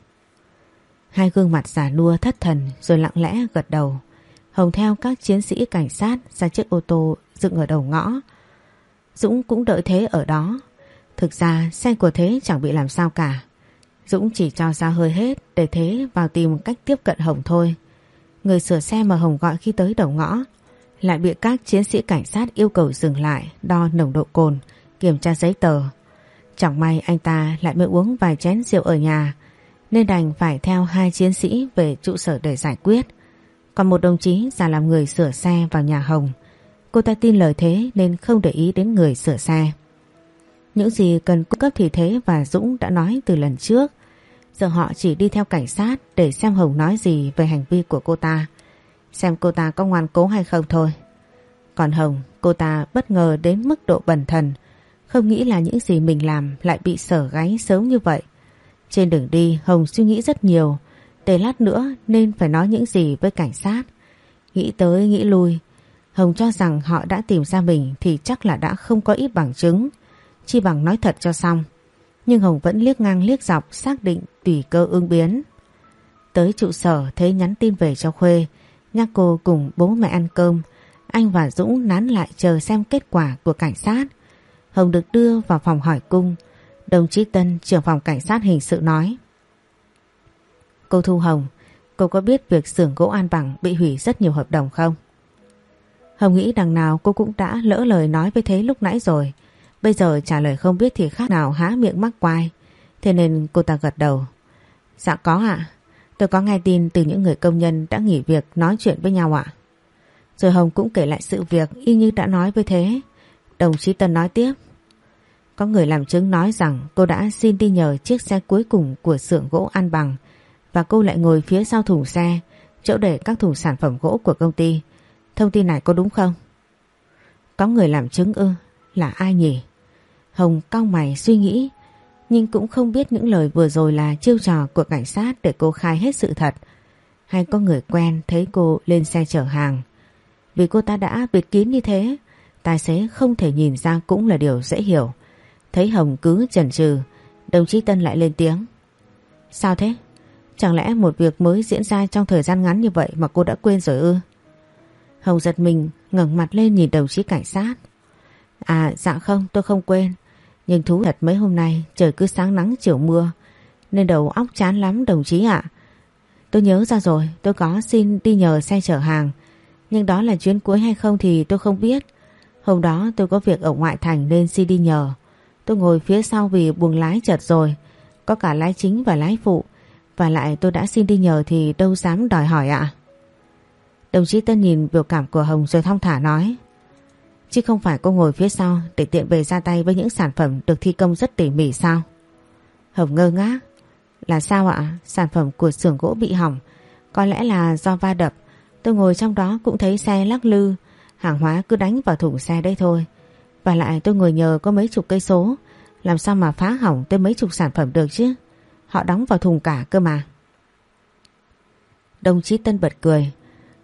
Hai gương mặt giả nua thất thần Rồi lặng lẽ gật đầu. Hồng theo các chiến sĩ cảnh sát Ra chiếc ô tô dựng ở đầu ngõ. Dũng cũng đợi Thế ở đó. Thực ra xe của Thế chẳng bị làm sao cả. Dũng chỉ cho ra hơi hết Để Thế vào tìm cách tiếp cận Hồng thôi. Người sửa xe mà Hồng gọi khi tới đầu ngõ lại bị các chiến sĩ cảnh sát yêu cầu dừng lại đo nồng độ cồn, kiểm tra giấy tờ. Chẳng may anh ta lại mới uống vài chén rượu ở nhà, nên đành phải theo hai chiến sĩ về trụ sở để giải quyết. Còn một đồng chí giả làm người sửa xe vào nhà Hồng. Cô ta tin lời thế nên không để ý đến người sửa xe. Những gì cần cung cấp thì Thế và Dũng đã nói từ lần trước. Giờ họ chỉ đi theo cảnh sát để xem Hồng nói gì về hành vi của cô ta. Xem cô ta có ngoan cố hay không thôi Còn Hồng, cô ta bất ngờ đến mức độ bẩn thần không nghĩ là những gì mình làm lại bị sở gáy sớm như vậy. Trên đường đi, Hồng suy nghĩ rất nhiều. Để lát nữa nên phải nói những gì với cảnh sát. Nghĩ tới, nghĩ lui. Hồng cho rằng họ đã tìm ra mình thì chắc là đã không có ít bằng chứng. Chi bằng nói thật cho xong. Nhưng Hồng vẫn liếc ngang liếc dọc xác định tùy cơ ứng biến. Tới trụ sở, thấy nhắn tin về cho Khuê. Nhắc cô cùng bố mẹ ăn cơm. Anh và Dũng nán lại chờ xem kết quả của cảnh sát. Hồng được đưa vào phòng hỏi cung Đồng chí Tân, trưởng phòng cảnh sát hình sự nói Cô Thu Hồng, Cô có biết việc xưởng gỗ An Bằng bị hủy rất nhiều hợp đồng không? Hồng nghĩ đằng nào cô cũng đã lỡ lời nói với thế lúc nãy rồi Bây giờ trả lời không biết thì khác nào há miệng mắc quai Thế nên cô ta gật đầu Dạ có ạ Tôi có nghe tin từ những người công nhân đã nghỉ việc nói chuyện với nhau ạ. Rồi Hồng cũng kể lại sự việc y như đã nói với thế. Đồng chí Tân nói tiếp. Có người làm chứng nói rằng cô đã xin đi nhờ chiếc xe cuối cùng của xưởng gỗ An Bằng và cô lại ngồi phía sau thùng xe, chỗ để các thùng sản phẩm gỗ của công ty. Thông tin này có đúng không? Có người làm chứng ư? Là ai nhỉ? Hồng cao mày suy nghĩ nhưng cũng không biết những lời vừa rồi là chiêu trò của cảnh sát để cô khai hết sự thật. Hay có người quen thấy cô lên xe chở hàng. Vì cô ta đã biệt kín như thế, tài xế không thể nhìn ra cũng là điều dễ hiểu. Thấy Hồng cứ chần chừ, đồng chí Tân lại lên tiếng. Sao thế? Chẳng lẽ một việc mới diễn ra trong thời gian ngắn như vậy mà cô đã quên rồi ư? Hồng giật mình ngẩng mặt lên nhìn đồng chí cảnh sát. À dạ không tôi không quên nhưng thú thật mấy hôm nay trời cứ sáng nắng chiều mưa Nên đầu óc chán lắm đồng chí ạ Tôi nhớ ra rồi tôi có xin đi nhờ xe chở hàng Nhưng đó là chuyến cuối hay không thì tôi không biết Hôm đó tôi có việc ở ngoại thành nên xin đi nhờ Tôi ngồi phía sau vì buồng lái chật rồi Có cả lái chính và lái phụ Và lại tôi đã xin đi nhờ thì đâu dám đòi hỏi ạ. Đồng chí Tân nhìn biểu cảm của Hồng rồi thong thả nói. Chứ không phải cô ngồi phía sau để tiện về ra tay với những sản phẩm được thi công rất tỉ mỉ sao? Hồng ngơ ngác. Là sao ạ? Sản phẩm của xưởng gỗ bị hỏng. Có lẽ là do va đập. Tôi ngồi trong đó cũng thấy xe lắc lư. Hàng hóa cứ đánh vào thùng xe đây thôi. Và lại tôi ngồi nhờ có mấy chục cây số. Làm sao mà phá hỏng tới mấy chục sản phẩm được chứ? Họ đóng vào thùng cả cơ mà. Đồng chí Tân bật cười.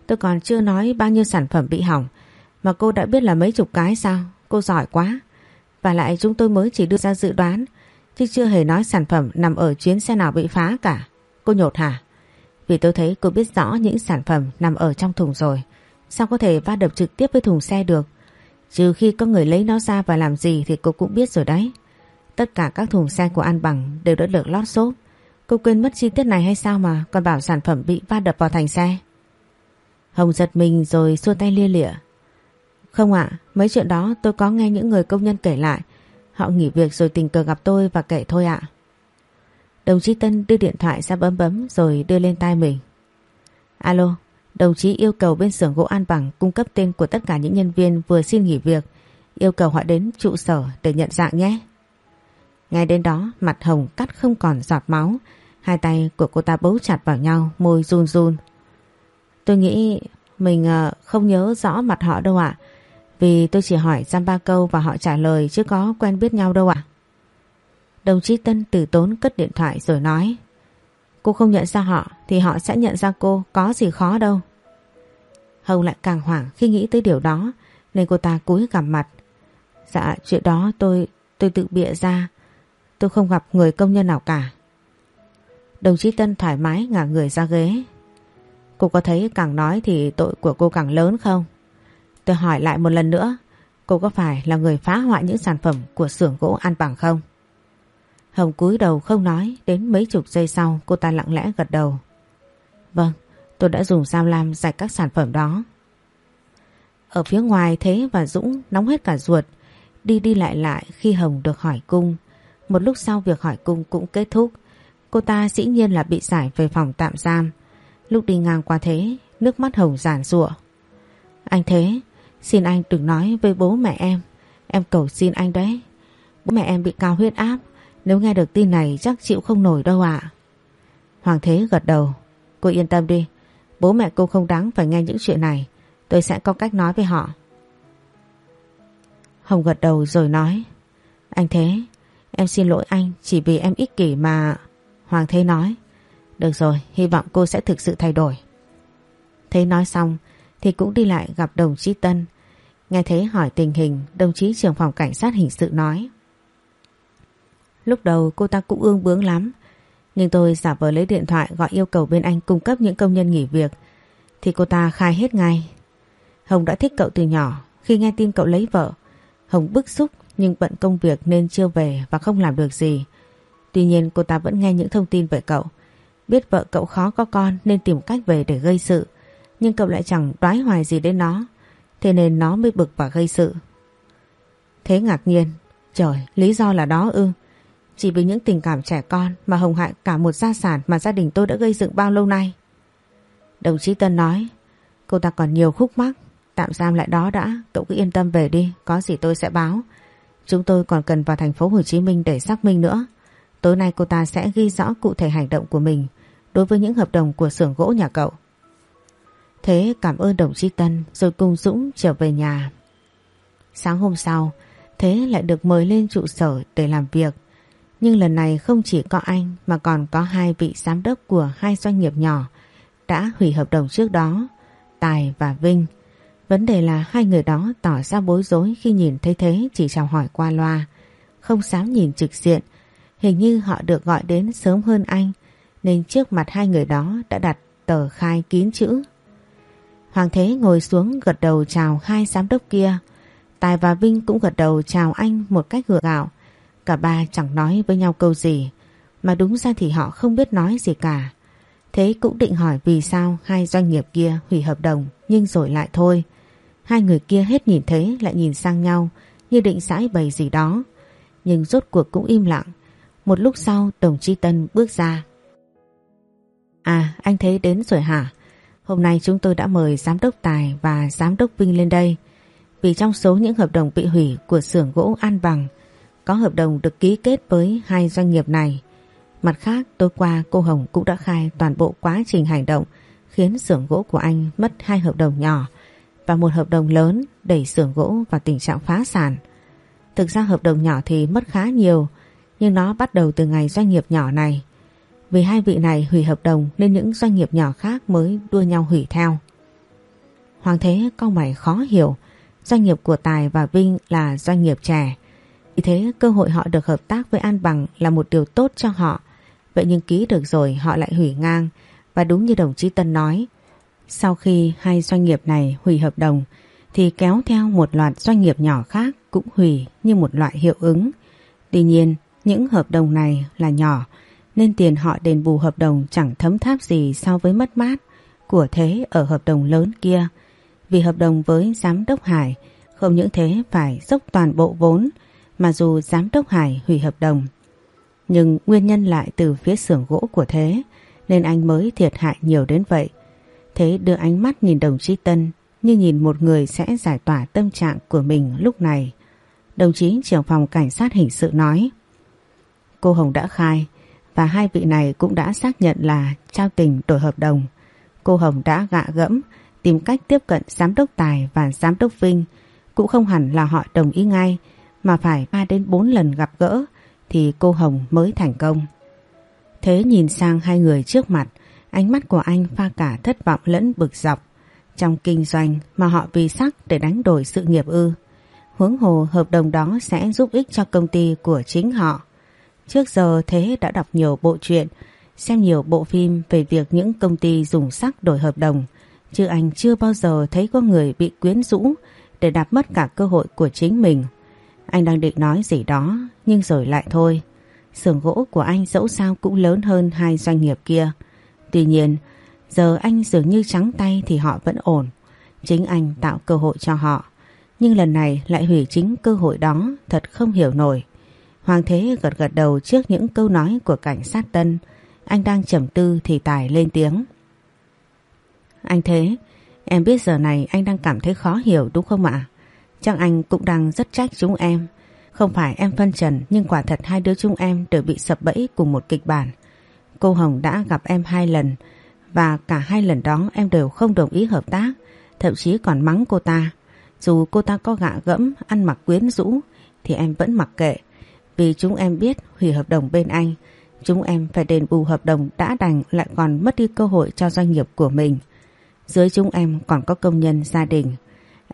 Tôi còn chưa nói bao nhiêu sản phẩm bị hỏng. Mà cô đã biết là mấy chục cái sao? Cô giỏi quá. Và lại chúng tôi mới chỉ đưa ra dự đoán. Chứ chưa hề nói sản phẩm nằm ở chuyến xe nào bị phá cả. Cô nhột hả? Vì tôi thấy cô biết rõ những sản phẩm nằm ở trong thùng rồi. Sao có thể va đập trực tiếp với thùng xe được? Trừ khi có người lấy nó ra và làm gì thì cô cũng biết rồi đấy. Tất cả các thùng xe của An Bằng đều đã được lót xốp. Cô quên mất chi tiết này hay sao mà còn bảo sản phẩm bị va đập vào thành xe? Hồng giật mình rồi xua tay lia lịa. Không ạ, mấy chuyện đó tôi có nghe những người công nhân kể lại. Họ nghỉ việc rồi tình cờ gặp tôi và kể thôi ạ. Đồng chí Tân đưa điện thoại ra bấm bấm rồi đưa lên tai mình. Alo, đồng chí yêu cầu bên xưởng gỗ An Bằng cung cấp tên của tất cả những nhân viên vừa xin nghỉ việc. Yêu cầu họ đến trụ sở để nhận dạng nhé. Ngay đến đó mặt hồng cắt không còn giọt máu. Hai tay của cô ta bấu chặt vào nhau, môi run run. Tôi nghĩ mình ờ, không nhớ rõ mặt họ đâu ạ. Vì tôi chỉ hỏi giam ba câu và họ trả lời chứ có quen biết nhau đâu ạ. Đồng chí Tân từ tốn cất điện thoại rồi nói Cô không nhận ra họ thì họ sẽ nhận ra cô có gì khó đâu. Hồng lại càng hoảng khi nghĩ tới điều đó nên cô ta cúi gằm mặt. Dạ chuyện đó tôi tôi tự bịa ra tôi không gặp người công nhân nào cả. Đồng chí Tân thoải mái ngả người ra ghế. Cô có thấy càng nói thì tội của cô càng lớn không? Tôi hỏi lại một lần nữa, cô có phải là người phá hoại những sản phẩm của xưởng gỗ An Bằng không? Hồng cúi đầu không nói, đến mấy chục giây sau cô ta lặng lẽ gật đầu. Vâng, tôi đã dùng dao lam giải các sản phẩm đó. Ở phía ngoài Thế và Dũng nóng hết cả ruột, đi đi lại lại khi Hồng được hỏi cung. Một lúc sau việc hỏi cung cũng kết thúc, cô ta dĩ nhiên là bị giải về phòng tạm giam. Lúc đi ngang qua Thế, nước mắt Hồng giản rụa. Anh Thế, xin anh đừng nói với bố mẹ em, em cầu xin anh đấy. Bố mẹ em bị cao huyết áp, nếu nghe được tin này chắc chịu không nổi đâu ạ. Hoàng Thế gật đầu. Cô yên tâm đi. Bố mẹ cô không đáng phải nghe những chuyện này. Tôi sẽ có cách nói với họ. Hồng gật đầu rồi nói. Anh Thế, em xin lỗi anh chỉ vì em ích kỷ mà... Hoàng Thế nói. Được rồi, hy vọng cô sẽ thực sự thay đổi. Thế nói xong thì cũng đi lại gặp đồng chí Tân. Nghe thế hỏi tình hình, đồng chí trưởng phòng cảnh sát hình sự nói. Lúc đầu cô ta cũng ương bướng lắm. Nhưng tôi giả vờ lấy điện thoại gọi yêu cầu bên anh cung cấp những công nhân nghỉ việc Thì cô ta khai hết ngay. Hồng đã thích cậu từ nhỏ Khi nghe tin cậu lấy vợ Hồng bức xúc nhưng bận công việc nên chưa về và không làm được gì. Tuy nhiên cô ta vẫn nghe những thông tin về cậu Biết vợ cậu khó có con nên tìm cách về để gây sự Nhưng cậu lại chẳng đoái hoài gì đến nó Thế nên nó mới bực và gây sự. Thế ngạc nhiên Trời, lý do là đó ư? Chỉ vì những tình cảm trẻ con mà hồng hại cả một gia sản mà gia đình tôi đã gây dựng bao lâu nay. Đồng chí Tân nói, cô ta còn nhiều khúc mắc, tạm giam lại đó đã, cậu cứ yên tâm về đi, có gì tôi sẽ báo. Chúng tôi còn cần vào thành phố Hồ Chí Minh để xác minh nữa. Tối nay cô ta sẽ ghi rõ cụ thể hành động của mình đối với những hợp đồng của xưởng gỗ nhà cậu. Thế cảm ơn đồng chí Tân rồi cùng Dũng trở về nhà. Sáng hôm sau, Thế lại được mời lên trụ sở để làm việc. Nhưng lần này không chỉ có anh mà còn có hai vị giám đốc của hai doanh nghiệp nhỏ đã hủy hợp đồng trước đó, Tài và Vinh. Vấn đề là hai người đó tỏ ra bối rối khi nhìn thấy thế chỉ chào hỏi qua loa, không dám nhìn trực diện. Hình như họ được gọi đến sớm hơn anh nên trước mặt hai người đó đã đặt tờ khai kín chữ. Hoàng Thế ngồi xuống gật đầu chào hai giám đốc kia. Tài và Vinh cũng gật đầu chào anh một cách gượng gạo. Cả ba chẳng nói với nhau câu gì. Mà đúng ra thì họ không biết nói gì cả. Thế cũng định hỏi vì sao hai doanh nghiệp kia hủy hợp đồng Nhưng rồi lại thôi. Hai người kia hết nhìn thế lại nhìn sang nhau Như định sãi bày gì đó. Nhưng rốt cuộc cũng im lặng. Một lúc sau đồng chí Tân bước ra. À anh thấy đến rồi hả? Hôm nay chúng tôi đã mời giám đốc Tài và giám đốc Vinh lên đây. Vì trong số những hợp đồng bị hủy của xưởng gỗ An Bằng, có hợp đồng được ký kết với hai doanh nghiệp này. Mặt khác, tối qua cô Hồng cũng đã khai toàn bộ quá trình hành động khiến xưởng gỗ của anh mất hai hợp đồng nhỏ và một hợp đồng lớn đẩy xưởng gỗ vào tình trạng phá sản. Thực ra hợp đồng nhỏ thì mất khá nhiều, nhưng nó bắt đầu từ ngày doanh nghiệp nhỏ này. Vì hai vị này hủy hợp đồng nên những doanh nghiệp nhỏ khác mới đua nhau hủy theo. Hoàng Thế câu mày khó hiểu, doanh nghiệp của Tài và Vinh là doanh nghiệp trẻ. Vì thế, cơ hội họ được hợp tác với An Bằng là một điều tốt cho họ. Vậy nhưng ký được rồi, họ lại hủy ngang và đúng như đồng chí Tân nói. Sau khi hai doanh nghiệp này hủy hợp đồng, thì kéo theo một loạt doanh nghiệp nhỏ khác cũng hủy như một loại hiệu ứng. Tuy nhiên, những hợp đồng này là nhỏ, nên tiền họ đền bù hợp đồng chẳng thấm tháp gì so với mất mát của thế ở hợp đồng lớn kia. Vì hợp đồng với giám đốc Hải, không những thế, phải dốc toàn bộ vốn mà dù giám đốc Hải hủy hợp đồng. Nhưng nguyên nhân lại từ phía xưởng gỗ của thế, nên anh mới thiệt hại nhiều đến vậy. Thế đưa ánh mắt nhìn đồng chí Tân, như nhìn một người sẽ giải tỏa tâm trạng của mình lúc này. Đồng chí trưởng phòng cảnh sát hình sự nói, Cô Hồng đã khai, và hai vị này cũng đã xác nhận là trao tình đổi hợp đồng. Cô Hồng đã gạ gẫm, tìm cách tiếp cận giám đốc Tài và giám đốc Vinh, cũng không hẳn là họ đồng ý ngay mà phải 3 đến 4 lần gặp gỡ thì cô Hồng mới thành công. Thế nhìn sang hai người trước mặt ánh mắt của anh pha cả thất vọng lẫn bực dọc. Trong kinh doanh mà họ vì sắc để đánh đổi sự nghiệp ư. Huống hồ hợp đồng đó sẽ giúp ích cho công ty của chính họ. Trước giờ Thế đã đọc nhiều bộ truyện, xem nhiều bộ phim về việc những công ty dùng sắc đổi hợp đồng, chứ anh chưa bao giờ thấy có người bị quyến rũ để đạp mất cả cơ hội của chính mình. Anh đang định nói gì đó, nhưng rồi lại thôi. xưởng gỗ của anh dẫu sao cũng lớn hơn hai doanh nghiệp kia. Tuy nhiên, giờ anh dường như trắng tay thì họ vẫn ổn. Chính anh tạo cơ hội cho họ. Nhưng lần này lại hủy chính cơ hội đó thật không hiểu nổi. Hoàng Thế gật gật đầu trước những câu nói của cảnh sát Tân. Anh đang trầm tư thì Tài lên tiếng. Anh Thế, em biết giờ này anh đang cảm thấy khó hiểu đúng không ạ? Chắc anh cũng đang rất trách chúng em. Không phải em phân trần nhưng quả thật hai đứa chúng em đều bị sập bẫy cùng một kịch bản. Cô Hồng đã gặp em hai lần và cả hai lần đó em đều không đồng ý hợp tác, thậm chí còn mắng cô ta. Dù cô ta có gạ gẫm, ăn mặc quyến rũ thì em vẫn mặc kệ. Vì chúng em biết hủy hợp đồng bên anh, chúng em phải đền bù hợp đồng đã đành lại còn mất đi cơ hội cho doanh nghiệp của mình. Dưới chúng em còn có công nhân gia đình.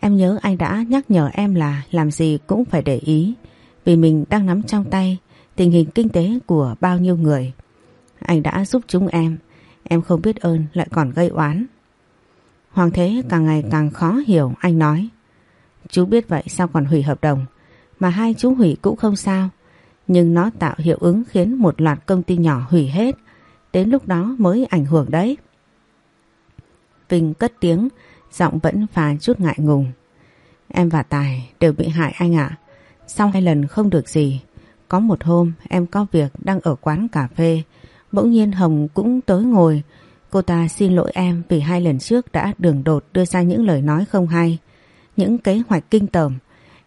Em nhớ anh đã nhắc nhở em là làm gì cũng phải để ý vì mình đang nắm trong tay tình hình kinh tế của bao nhiêu người. Anh đã giúp chúng em, em không biết ơn lại còn gây oán. Hoàng Thế càng ngày càng khó hiểu anh nói. Chú biết vậy sao còn hủy hợp đồng, mà hai chú hủy cũng không sao. Nhưng nó tạo hiệu ứng khiến một loạt công ty nhỏ hủy hết, đến lúc đó mới ảnh hưởng đấy. Vinh cất tiếng, giọng vẫn pha chút ngại ngùng. Em và Tài đều bị hại anh ạ. Sau hai lần không được gì, có một hôm em có việc đang ở quán cà phê, bỗng nhiên Hồng cũng tới ngồi. Cô ta xin lỗi em vì hai lần trước đã đường đột đưa ra những lời nói không hay, những kế hoạch kinh tởm.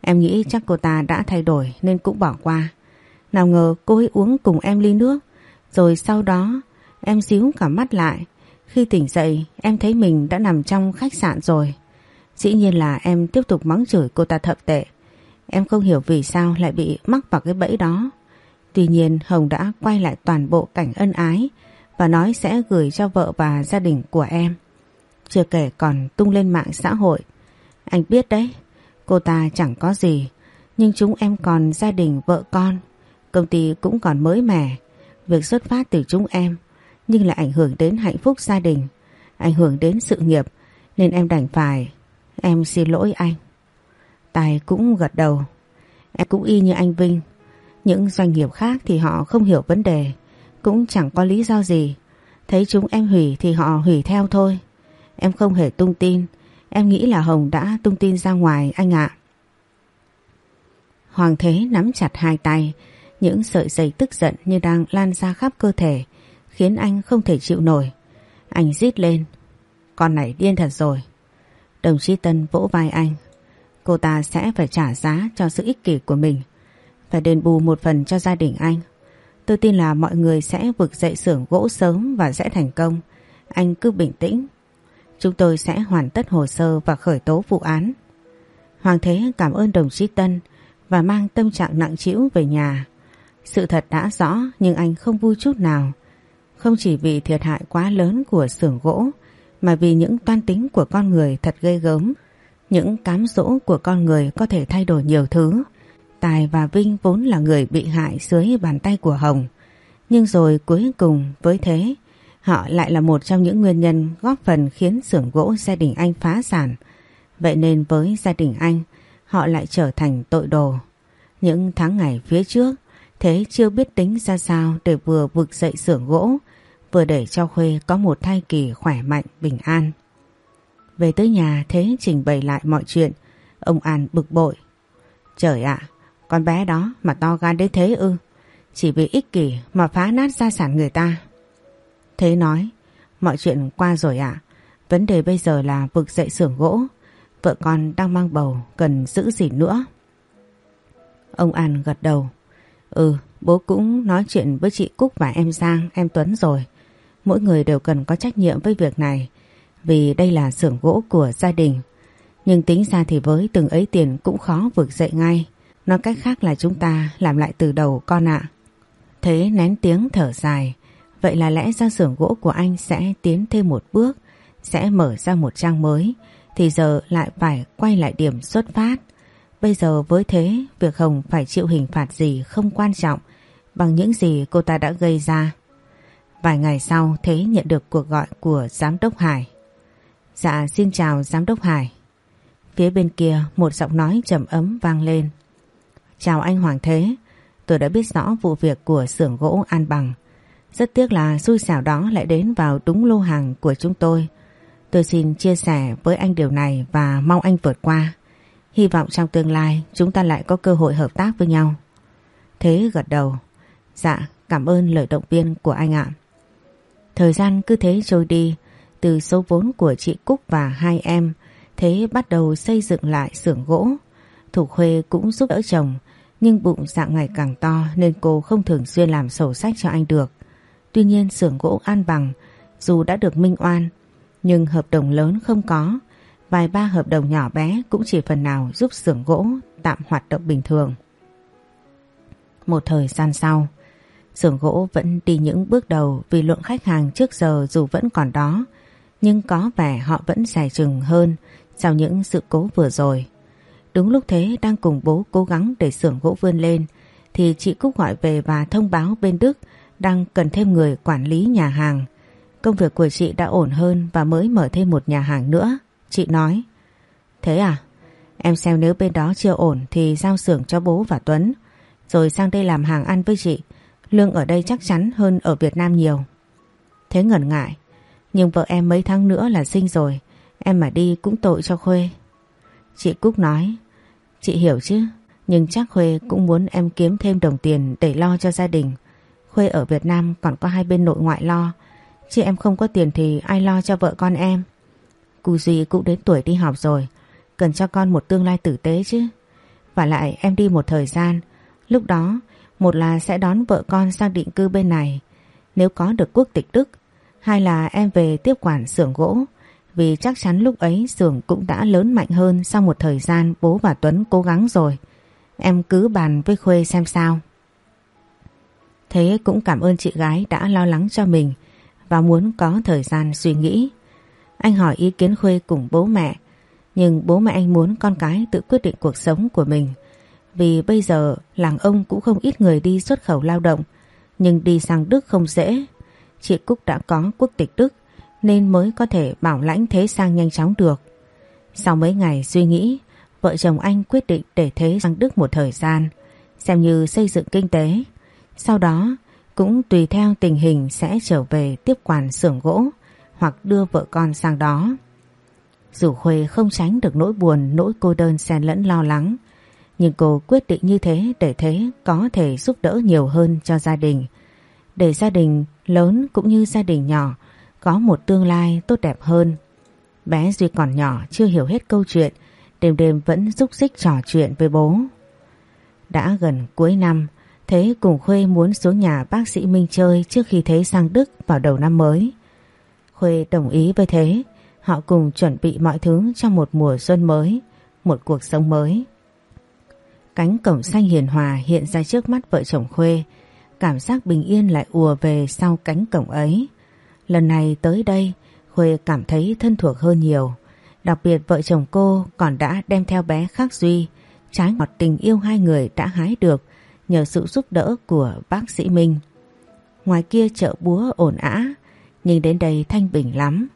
Em nghĩ chắc cô ta đã thay đổi nên cũng bỏ qua. Nào ngờ cô ấy uống cùng em ly nước, rồi sau đó em díu cả mắt lại. Khi tỉnh dậy em thấy mình đã nằm trong khách sạn rồi. Dĩ nhiên là em tiếp tục mắng chửi cô ta thậm tệ. Em không hiểu vì sao lại bị mắc vào cái bẫy đó. Tuy nhiên Hồng đã quay lại toàn bộ cảnh ân ái và nói sẽ gửi cho vợ và gia đình của em. Chưa kể còn tung lên mạng xã hội. Anh biết đấy, cô ta chẳng có gì, nhưng chúng em còn gia đình vợ con. Công ty cũng còn mới mẻ. Việc xuất phát từ chúng em, nhưng lại ảnh hưởng đến hạnh phúc gia đình, ảnh hưởng đến sự nghiệp, nên em đành phải. Em xin lỗi anh. Tài cũng gật đầu. Em cũng y như anh Vinh. Những doanh nghiệp khác thì họ không hiểu vấn đề. Cũng chẳng có lý do gì. Thấy chúng em hủy thì họ hủy theo thôi. Em không hề tung tin. Em nghĩ là Hồng đã tung tin ra ngoài anh ạ. Hoàng Thế nắm chặt hai tay. Những sợi dây tức giận như đang lan ra khắp cơ thể. Khiến anh không thể chịu nổi. Anh rít lên. Con này điên thật rồi. Đồng chí Tân vỗ vai anh. Cô ta sẽ phải trả giá cho sự ích kỷ của mình. Phải đền bù một phần cho gia đình anh. Tôi tin là mọi người sẽ vực dậy xưởng gỗ sớm và sẽ thành công. Anh cứ bình tĩnh. Chúng tôi sẽ hoàn tất hồ sơ và khởi tố vụ án. Hoàng Thế cảm ơn đồng chí Tân và mang tâm trạng nặng trĩu về nhà. Sự thật đã rõ nhưng anh không vui chút nào. Không chỉ vì thiệt hại quá lớn của xưởng gỗ mà vì những toan tính của con người thật gây gớm. Những cám dỗ của con người có thể thay đổi nhiều thứ. Tài và Vinh vốn là người bị hại dưới bàn tay của Hồng. Nhưng rồi cuối cùng với thế, họ lại là một trong những nguyên nhân góp phần khiến xưởng gỗ gia đình anh phá sản. Vậy nên với gia đình anh, họ lại trở thành tội đồ. Những tháng ngày phía trước, Thế chưa biết tính ra sao để vừa vực dậy xưởng gỗ, vừa để cho Khuê có một thai kỳ khỏe mạnh, bình an. Về tới nhà Thế trình bày lại mọi chuyện, ông An bực bội. Trời ạ, con bé đó mà to gan đến thế ư, chỉ vì ích kỷ mà phá nát gia sản người ta. Thế nói, mọi chuyện qua rồi ạ, vấn đề bây giờ là vực dậy xưởng gỗ, vợ con đang mang bầu cần giữ gì nữa. Ông An gật đầu. Ừ, bố cũng nói chuyện với chị Cúc và em Giang, em Tuấn rồi. Mỗi người đều cần có trách nhiệm với việc này vì đây là xưởng gỗ của gia đình. Nhưng tính ra thì với từng ấy tiền cũng khó vực dậy ngay. Nói cách khác là chúng ta làm lại từ đầu con ạ. Thế nén tiếng thở dài. Vậy là lẽ ra xưởng gỗ của anh sẽ tiến thêm một bước, sẽ mở ra một trang mới. Thì giờ lại phải quay lại điểm xuất phát. Bây giờ với thế, việc Hồng phải chịu hình phạt gì không quan trọng bằng những gì cô ta đã gây ra. Vài ngày sau Thế nhận được cuộc gọi của Giám đốc Hải. Dạ xin chào Giám đốc Hải. Phía bên kia một giọng nói trầm ấm vang lên. Chào anh Hoàng Thế, tôi đã biết rõ vụ việc của xưởng gỗ An Bằng. Rất tiếc là xui xẻo đó lại đến vào đúng lô hàng của chúng tôi. Tôi xin chia sẻ với anh điều này và mong anh vượt qua. Hy vọng trong tương lai chúng ta lại có cơ hội hợp tác với nhau. Thế gật đầu. Dạ, cảm ơn lời động viên của anh ạ. Thời gian cứ thế trôi đi, từ số vốn của chị Cúc và hai em, Thế bắt đầu xây dựng lại xưởng gỗ. Thủ Khuê cũng giúp đỡ chồng, nhưng bụng dạng ngày càng to nên cô không thường xuyên làm sổ sách cho anh được. Tuy nhiên xưởng gỗ an bằng, dù đã được minh oan, nhưng hợp đồng lớn không có, vài ba hợp đồng nhỏ bé cũng chỉ phần nào giúp xưởng gỗ tạm hoạt động bình thường. Một thời gian sau, xưởng gỗ vẫn đi những bước đầu vì lượng khách hàng trước giờ dù vẫn còn đó, nhưng có vẻ họ vẫn dài chừng hơn sau những sự cố vừa rồi. Đúng lúc thế đang cùng bố cố gắng để xưởng gỗ vươn lên thì chị Cúc gọi về và thông báo bên Đức đang cần thêm người quản lý nhà hàng. Công việc của chị đã ổn hơn và mới mở thêm một nhà hàng nữa. Chị nói Thế à? Em xem nếu bên đó chưa ổn thì giao xưởng cho bố và Tuấn rồi sang đây làm hàng ăn với chị. Lương ở đây chắc chắn hơn ở Việt Nam nhiều. Thế ngẩn ngại. Nhưng vợ em mấy tháng nữa là sinh rồi. Em mà đi cũng tội cho Khuê. Chị Cúc nói. Chị hiểu chứ. Nhưng chắc Khuê cũng muốn em kiếm thêm đồng tiền để lo cho gia đình. Khuê ở Việt Nam còn có hai bên nội ngoại lo. Chứ em không có tiền thì ai lo cho vợ con em. Cụ Duy cũng đến tuổi đi học rồi. Cần cho con một tương lai tử tế chứ. Và lại em đi một thời gian. Lúc đó một là sẽ đón vợ con sang định cư bên này, nếu có được quốc tịch Đức. Hai là em về tiếp quản xưởng gỗ, vì chắc chắn lúc ấy xưởng cũng đã lớn mạnh hơn sau một thời gian bố và Tuấn cố gắng rồi. Em cứ bàn với Khuê xem sao. Thế cũng cảm ơn chị gái đã lo lắng cho mình và muốn có thời gian suy nghĩ. Anh hỏi ý kiến Khuê cùng bố mẹ, nhưng bố mẹ anh muốn con cái tự quyết định cuộc sống của mình. Vì bây giờ làng ông cũng không ít người đi xuất khẩu lao động nhưng đi sang Đức không dễ. Chị Cúc đã có quốc tịch Đức nên mới có thể bảo lãnh Thế sang nhanh chóng được. Sau mấy ngày suy nghĩ, vợ chồng anh quyết định để Thế sang Đức một thời gian, xem như xây dựng kinh tế. Sau đó cũng tùy theo tình hình sẽ trở về tiếp quản xưởng gỗ hoặc đưa vợ con sang đó. Dù Khuê không tránh được nỗi buồn, nỗi cô đơn xen lẫn lo lắng, nhưng cô quyết định như thế để Thế có thể giúp đỡ nhiều hơn cho gia đình. Để gia đình lớn cũng như gia đình nhỏ có một tương lai tốt đẹp hơn. Bé Duy còn nhỏ chưa hiểu hết câu chuyện, đêm đêm vẫn rúc xích trò chuyện với bố. Đã gần cuối năm, Thế cùng Khuê muốn xuống nhà bác sĩ Minh chơi trước khi Thế sang Đức vào đầu năm mới. Khuê đồng ý với Thế, họ cùng chuẩn bị mọi thứ cho một mùa xuân mới, một cuộc sống mới. Cánh cổng xanh hiền hòa hiện ra trước mắt vợ chồng Khuê, cảm giác bình yên lại ùa về sau cánh cổng ấy. Lần này tới đây, Khuê cảm thấy thân thuộc hơn nhiều. Đặc biệt vợ chồng cô còn đã đem theo bé Khắc Duy, trái ngọt tình yêu hai người đã hái được nhờ sự giúp đỡ của bác sĩ Minh. Ngoài kia chợ búa ổn ã, nhưng đến đây thanh bình lắm.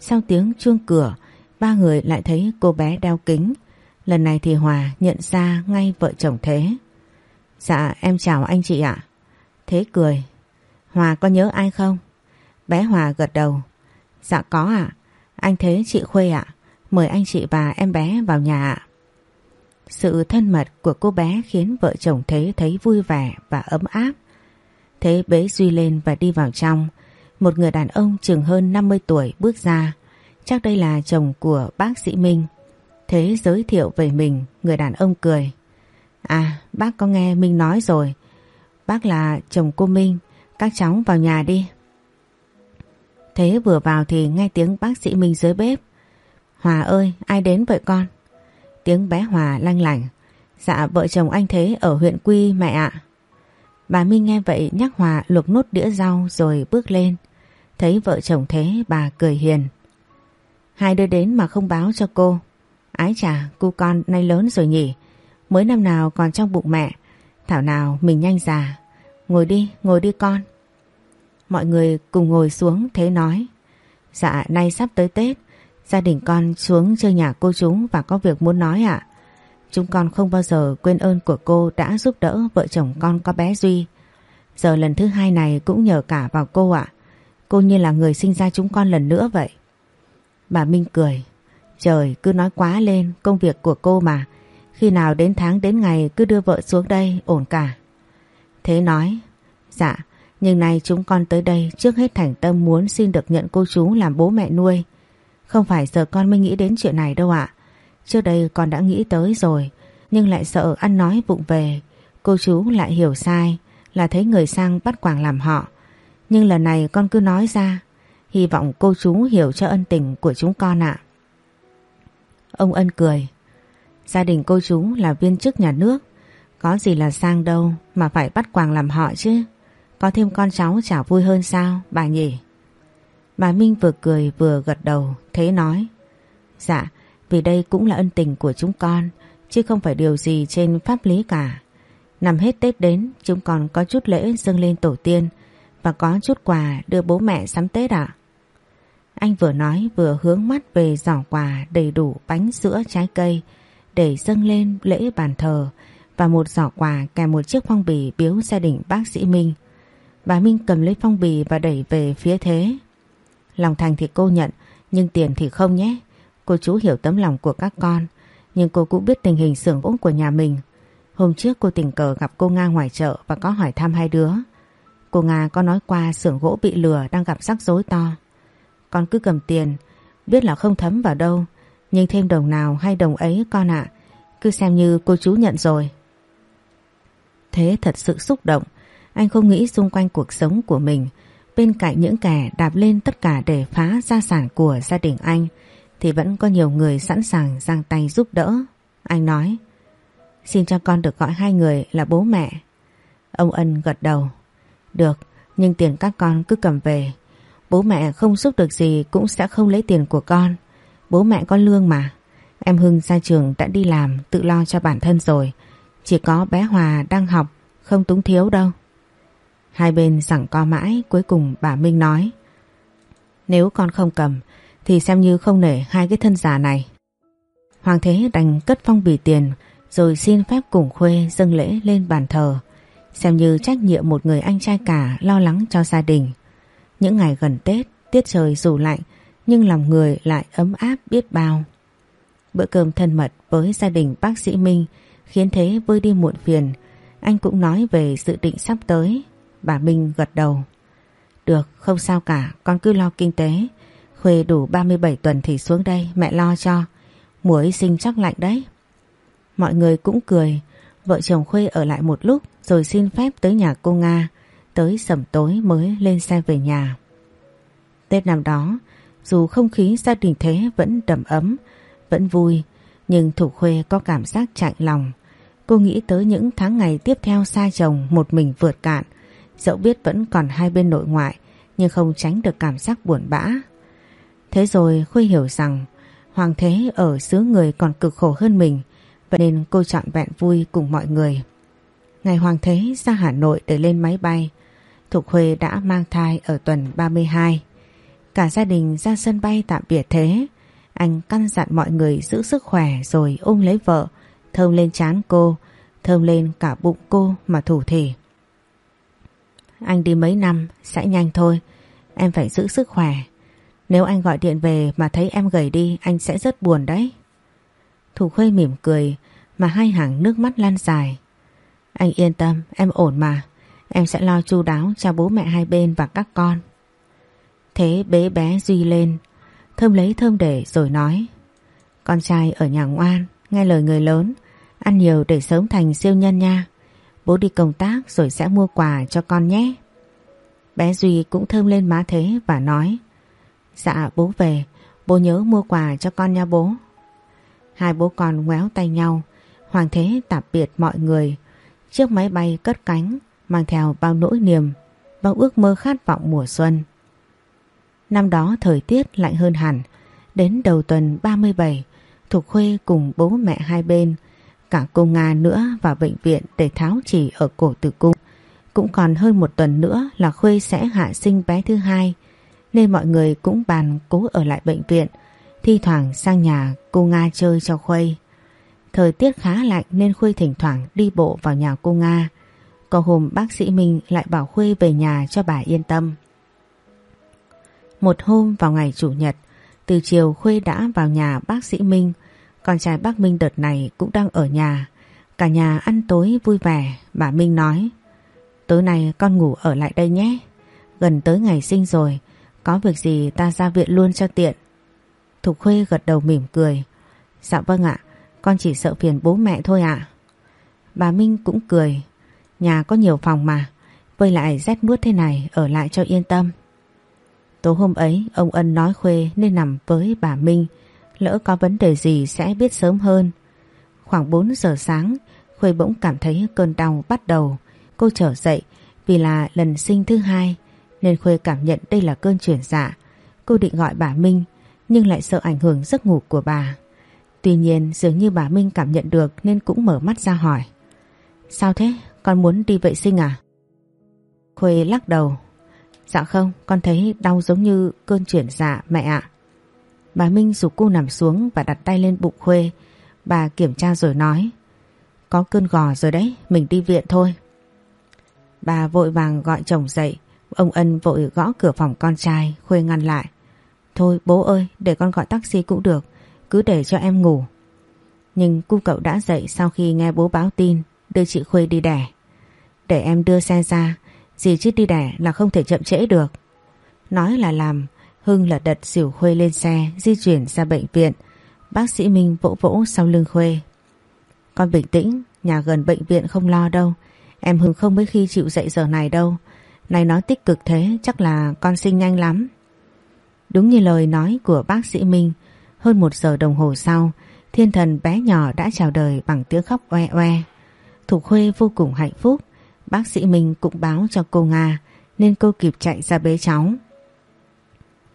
Sau tiếng chuông cửa, ba người lại thấy cô bé đeo kính. Lần này thì Hòa nhận ra ngay vợ chồng Thế. Dạ em chào anh chị ạ. Thế cười. Hòa có nhớ ai không? Bé Hòa gật đầu. Dạ có ạ. Anh Thế, chị Khuê ạ. Mời anh chị và em bé vào nhà ạ. Sự thân mật của cô bé khiến vợ chồng Thế thấy vui vẻ và ấm áp. Thế bế Duy lên và đi vào trong. Một người đàn ông chừng hơn 50 tuổi bước ra. Chắc đây là chồng của bác sĩ Minh. Thế giới thiệu về mình, người đàn ông cười. À, bác có nghe Minh nói rồi. Bác là chồng cô Minh, các cháu vào nhà đi. Thế vừa vào thì nghe tiếng bác sĩ Minh dưới bếp. Hòa ơi, ai đến vậy con? Tiếng bé Hòa lanh lảnh. Dạ vợ chồng anh Thế ở huyện Quy mẹ ạ. Bà Minh nghe vậy nhắc Hòa luộc nốt đĩa rau rồi bước lên. Thấy vợ chồng Thế bà cười hiền. Hai đứa đến mà không báo cho cô. Ái chà, cô con nay lớn rồi nhỉ. Mới năm nào còn trong bụng mẹ. Thảo nào mình nhanh già. Ngồi đi, ngồi đi con. Mọi người cùng ngồi xuống Thế nói. Dạ, nay sắp tới Tết. Gia đình con xuống chơi nhà cô chúng và có việc muốn nói ạ. Chúng con không bao giờ quên ơn của cô đã giúp đỡ vợ chồng con có bé Duy. Giờ lần thứ hai này cũng nhờ cả vào cô ạ. Cô như là người sinh ra chúng con lần nữa vậy. Bà Minh cười. Trời cứ nói quá lên công việc của cô mà. Khi nào đến tháng đến ngày cứ đưa vợ xuống đây ổn cả. Thế nói. Dạ, nhưng nay chúng con tới đây trước hết thành tâm muốn xin được nhận cô chú làm bố mẹ nuôi. Không phải giờ con mới nghĩ đến chuyện này đâu ạ. Trước đây con đã nghĩ tới rồi, nhưng lại sợ ăn nói vụng về. Cô chú lại hiểu sai, là thấy người sang bắt quảng làm họ. Nhưng lần này con cứ nói ra, hy vọng cô chú hiểu cho ân tình của chúng con ạ. Ông Ân cười. Gia đình cô chú là viên chức nhà nước, có gì là sang đâu mà phải bắt quàng làm họ chứ. Có thêm con cháu chả vui hơn sao, bà nhỉ? Bà Minh vừa cười vừa gật đầu, thế nói. Dạ, vì đây cũng là ân tình của chúng con, chứ không phải điều gì trên pháp lý cả. Nằm hết Tết đến, chúng con có chút lễ dâng lên tổ tiên và có chút quà đưa bố mẹ sắm Tết ạ. Anh vừa nói vừa hướng mắt về giỏ quà đầy đủ bánh sữa trái cây để dâng lên lễ bàn thờ và một giỏ quà kèm một chiếc phong bì biếu gia đình bác sĩ Minh. Bà Minh cầm lấy phong bì và đẩy về phía thế. Lòng thành thì cô nhận, nhưng tiền thì không nhé. Cô chú hiểu tấm lòng của các con, nhưng cô cũng biết tình hình xưởng gỗ của nhà mình. Hôm trước cô tình cờ gặp cô Nga ngoài chợ và có hỏi thăm hai đứa. Cô Nga có nói qua xưởng gỗ bị lừa đang gặp rắc rối to. Con cứ cầm tiền, biết là không thấm vào đâu, nhưng thêm đồng nào hay đồng ấy con ạ, cứ xem như cô chú nhận rồi. Thế thật sự xúc động, anh không nghĩ xung quanh cuộc sống của mình Bên cạnh những kẻ đạp lên tất cả để phá gia sản của gia đình anh thì vẫn có nhiều người sẵn sàng giang tay giúp đỡ. Anh nói Xin cho con được gọi hai người là bố mẹ. Ông Ân gật đầu. Được, nhưng tiền các con cứ cầm về. Bố mẹ không giúp được gì cũng sẽ không lấy tiền của con. Bố mẹ có lương mà. Em Hưng ra trường đã đi làm tự lo cho bản thân rồi. Chỉ có bé Hòa đang học, không túng thiếu đâu. Hai bên giảng co mãi cuối cùng bà Minh nói Nếu con không cầm thì xem như không nể hai cái thân già này. Hoàng thế đành cất phong bì tiền rồi xin phép cùng Khuê dâng lễ lên bàn thờ xem như trách nhiệm một người anh trai cả lo lắng cho gia đình. Những ngày gần Tết, tiết trời dù lạnh nhưng lòng người lại ấm áp biết bao. Bữa cơm thân mật với gia đình bác sĩ Minh khiến Thế vơi đi muộn phiền. Anh cũng nói về dự định sắp tới Bà Minh gật đầu. Được, không sao cả, con cứ lo kinh tế. Khuê đủ 37 tuần thì xuống đây, mẹ lo cho. Mùa ấy sinh chắc lạnh đấy. Mọi người cũng cười, vợ chồng Khuê ở lại một lúc rồi xin phép tới nhà cô Nga, tới sẩm tối mới lên xe về nhà. Tết năm đó, dù không khí gia đình thế vẫn đầm ấm, vẫn vui, nhưng Thủ Khuê có cảm giác chạy lòng. Cô nghĩ tới những tháng ngày tiếp theo xa chồng một mình vượt cạn, dẫu biết vẫn còn hai bên nội ngoại, nhưng không tránh được cảm giác buồn bã. Thế rồi Khuê hiểu rằng Hoàng thế ở xứ người còn cực khổ hơn mình, vậy nên cô chọn vẹn vui cùng mọi người. Ngày Hoàng thế ra Hà Nội để lên máy bay, Thục Huê đã mang thai ở tuần 32. Cả gia đình ra sân bay tạm biệt thế. Anh căn dặn mọi người giữ sức khỏe rồi ôm lấy vợ, thơm lên chán cô, thơm lên cả bụng cô mà thủ thỉ. Anh đi mấy năm, sẽ nhanh thôi, em phải giữ sức khỏe. Nếu anh gọi điện về mà thấy em gầy đi, anh sẽ rất buồn đấy. Thủ khuê mỉm cười, mà hai hàng nước mắt lan dài. Anh yên tâm, em ổn mà. Em sẽ lo chu đáo cho bố mẹ hai bên và các con. Thế bế bé Duy lên, thơm lấy thơm để rồi nói. Con trai ở nhà ngoan, nghe lời người lớn, ăn nhiều để sớm thành siêu nhân nha. Bố đi công tác rồi sẽ mua quà cho con nhé. Bé Duy cũng thơm lên má thế và nói. Dạ bố về, bố nhớ mua quà cho con nha bố. Hai bố con ngoéo tay nhau, Hoàng thế tạm biệt mọi người. Chiếc máy bay cất cánh, mang theo bao nỗi niềm, bao ước mơ khát vọng mùa xuân. Năm đó thời tiết lạnh hơn hẳn, đến đầu tuần 37, Thục Khuê cùng bố mẹ hai bên, cả cô Nga nữa vào bệnh viện để tháo chỉ ở cổ tử cung. Cũng còn hơn một tuần nữa là Khuê sẽ hạ sinh bé thứ hai, nên mọi người cũng bàn cố ở lại bệnh viện, thi thoảng sang nhà cô Nga chơi cho Khuê. Thời tiết khá lạnh nên Khuê thỉnh thoảng đi bộ vào nhà cô Nga. Có hôm bác sĩ Minh lại bảo Khuê về nhà cho bà yên tâm. Một hôm vào ngày Chủ nhật, từ chiều Khuê đã vào nhà bác sĩ Minh, con trai bác Minh đợt này cũng đang ở nhà. Cả nhà ăn tối vui vẻ, bà Minh nói. Tối nay con ngủ ở lại đây nhé. Gần tới ngày sinh rồi, có việc gì ta ra viện luôn cho tiện. Thục Khuê gật đầu mỉm cười. Dạ vâng ạ, con chỉ sợ phiền bố mẹ thôi ạ. Bà Minh cũng cười. Nhà có nhiều phòng mà, với lại rét mướt thế này ở lại cho yên tâm. Tối hôm ấy ông Ân nói Khuê nên nằm với bà Minh. Lỡ có vấn đề gì sẽ biết sớm hơn. Khoảng 4 giờ sáng Khuê bỗng cảm thấy cơn đau bắt đầu. Cô trở dậy vì là lần sinh thứ hai Nên Khuê cảm nhận đây là cơn chuyển dạ. Cô định gọi bà Minh Nhưng lại sợ ảnh hưởng giấc ngủ của bà. Tuy nhiên dường như bà Minh cảm nhận được Nên cũng mở mắt ra hỏi. Sao thế? Con muốn đi vệ sinh à? Khuê lắc đầu Dạ không, con thấy đau giống như cơn chuyển dạ mẹ ạ. Bà Minh rủ cô nằm xuống và đặt tay lên bụng Khuê. Bà kiểm tra rồi nói. Có cơn gò rồi đấy, mình đi viện thôi. Bà vội vàng gọi chồng dậy. Ông Ân vội gõ cửa phòng con trai, Khuê ngăn lại. Thôi bố ơi, để con gọi taxi cũng được, cứ để cho em ngủ. Nhưng cu cậu đã dậy sau khi nghe bố báo tin, đưa chị Khuê đi đẻ. Để em đưa xe ra, Dì chứ đi đẻ là không thể chậm trễ được. Nói là làm, Hưng là đật xỉu Khuê lên xe, di chuyển ra bệnh viện. Bác sĩ Minh vỗ vỗ sau lưng Khuê. Con bình tĩnh, nhà gần bệnh viện không lo đâu. Em Hưng không mấy khi chịu dậy giờ này đâu. Này nói tích cực thế, chắc là con sinh nhanh lắm. Đúng như lời nói của bác sĩ Minh, hơn một giờ đồng hồ sau, thiên thần bé nhỏ đã chào đời bằng tiếng khóc oe oe. Thủ Khuê vô cùng hạnh phúc Bác sĩ Minh cũng báo cho cô Nga nên cô kịp chạy ra bế cháu.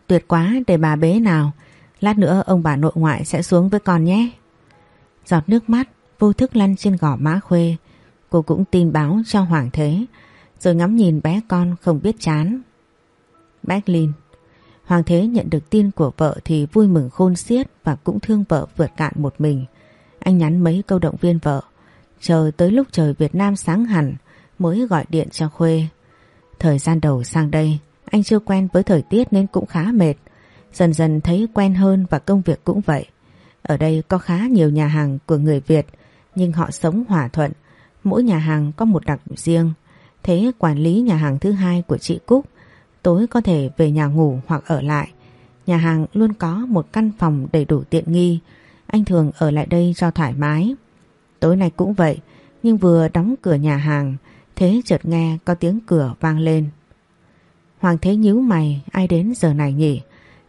Tuyệt quá để bà bế nào, lát nữa ông bà nội ngoại sẽ xuống với con nhé. Giọt nước mắt vô thức lăn trên gò má Khuê, cô cũng tin báo cho Hoàng Thế, rồi ngắm nhìn bé con không biết chán. Backlin Hoàng Thế nhận được tin của vợ thì vui mừng khôn xiết và cũng thương vợ vượt cạn một mình. Anh nhắn mấy câu động viên vợ, chờ tới lúc trời Việt Nam sáng hẳn, mới gọi điện cho Khuê. Thời gian đầu sang đây, anh chưa quen với thời tiết nên cũng khá mệt. Dần dần thấy quen hơn và công việc cũng vậy. Ở đây có khá nhiều nhà hàng của người Việt, nhưng họ sống hòa thuận. Mỗi nhà hàng có một đặc riêng. Thế quản lý nhà hàng thứ hai của chị Cúc Tối có thể về nhà ngủ hoặc ở lại. Nhà hàng luôn có một căn phòng đầy đủ tiện nghi. Anh thường ở lại đây cho thoải mái. Tối nay cũng vậy, nhưng vừa đóng cửa nhà hàng, thế chợt nghe có tiếng cửa vang lên. Hoàng thế nhíu mày, ai đến giờ này nhỉ?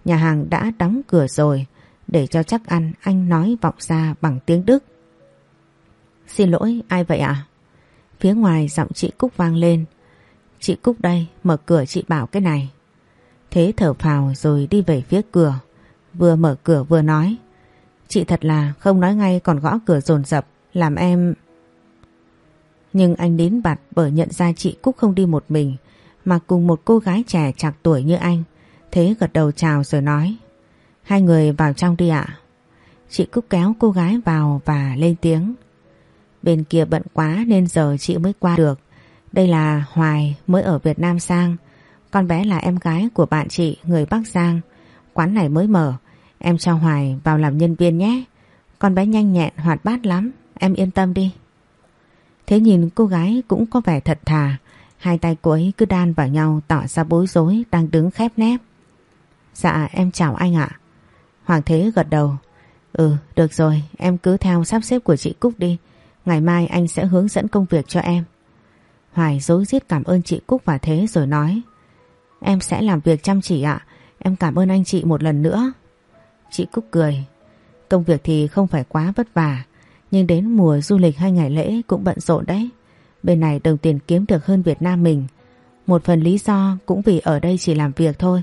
Nhà hàng đã đóng cửa rồi, để cho chắc ăn anh nói vọng ra bằng tiếng Đức. Xin lỗi, ai vậy ạ? Phía ngoài giọng chị Cúc vang lên. Chị Cúc đây, mở cửa chị bảo cái này. Thế thở phào rồi đi về phía cửa. Vừa mở cửa vừa nói. Chị thật là không nói ngay còn gõ cửa dồn dập làm em... Nhưng anh đến bặt bởi nhận ra chị Cúc không đi một mình, mà cùng một cô gái trẻ chạc tuổi như anh. Thế gật đầu chào rồi nói, Hai người vào trong đi ạ. Chị Cúc kéo cô gái vào và lên tiếng. Bên kia bận quá nên giờ chị mới qua được. Đây là Hoài mới ở Việt Nam sang. Con bé là em gái của bạn chị, người Bắc Giang. Quán này mới mở. Em cho Hoài vào làm nhân viên nhé. Con bé nhanh nhẹn, hoạt bát lắm. Em yên tâm đi. Thế nhìn cô gái cũng có vẻ thật thà. Hai tay cô ấy cứ đan vào nhau tỏ ra bối rối, đang đứng khép nép. Dạ em chào anh ạ. Hoàng Thế gật đầu. Ừ được rồi, em cứ theo sắp xếp của chị Cúc đi. Ngày mai anh sẽ hướng dẫn công việc cho em. Hoài dối giết cảm ơn chị Cúc và Thế rồi nói. Em sẽ làm việc chăm chỉ ạ. Em cảm ơn anh chị một lần nữa. Chị Cúc cười. Công việc thì không phải quá vất vả. Nhưng đến mùa du lịch hay ngày lễ cũng bận rộn đấy. Bên này đồng tiền kiếm được hơn Việt Nam mình. Một phần lý do cũng vì ở đây chỉ làm việc thôi.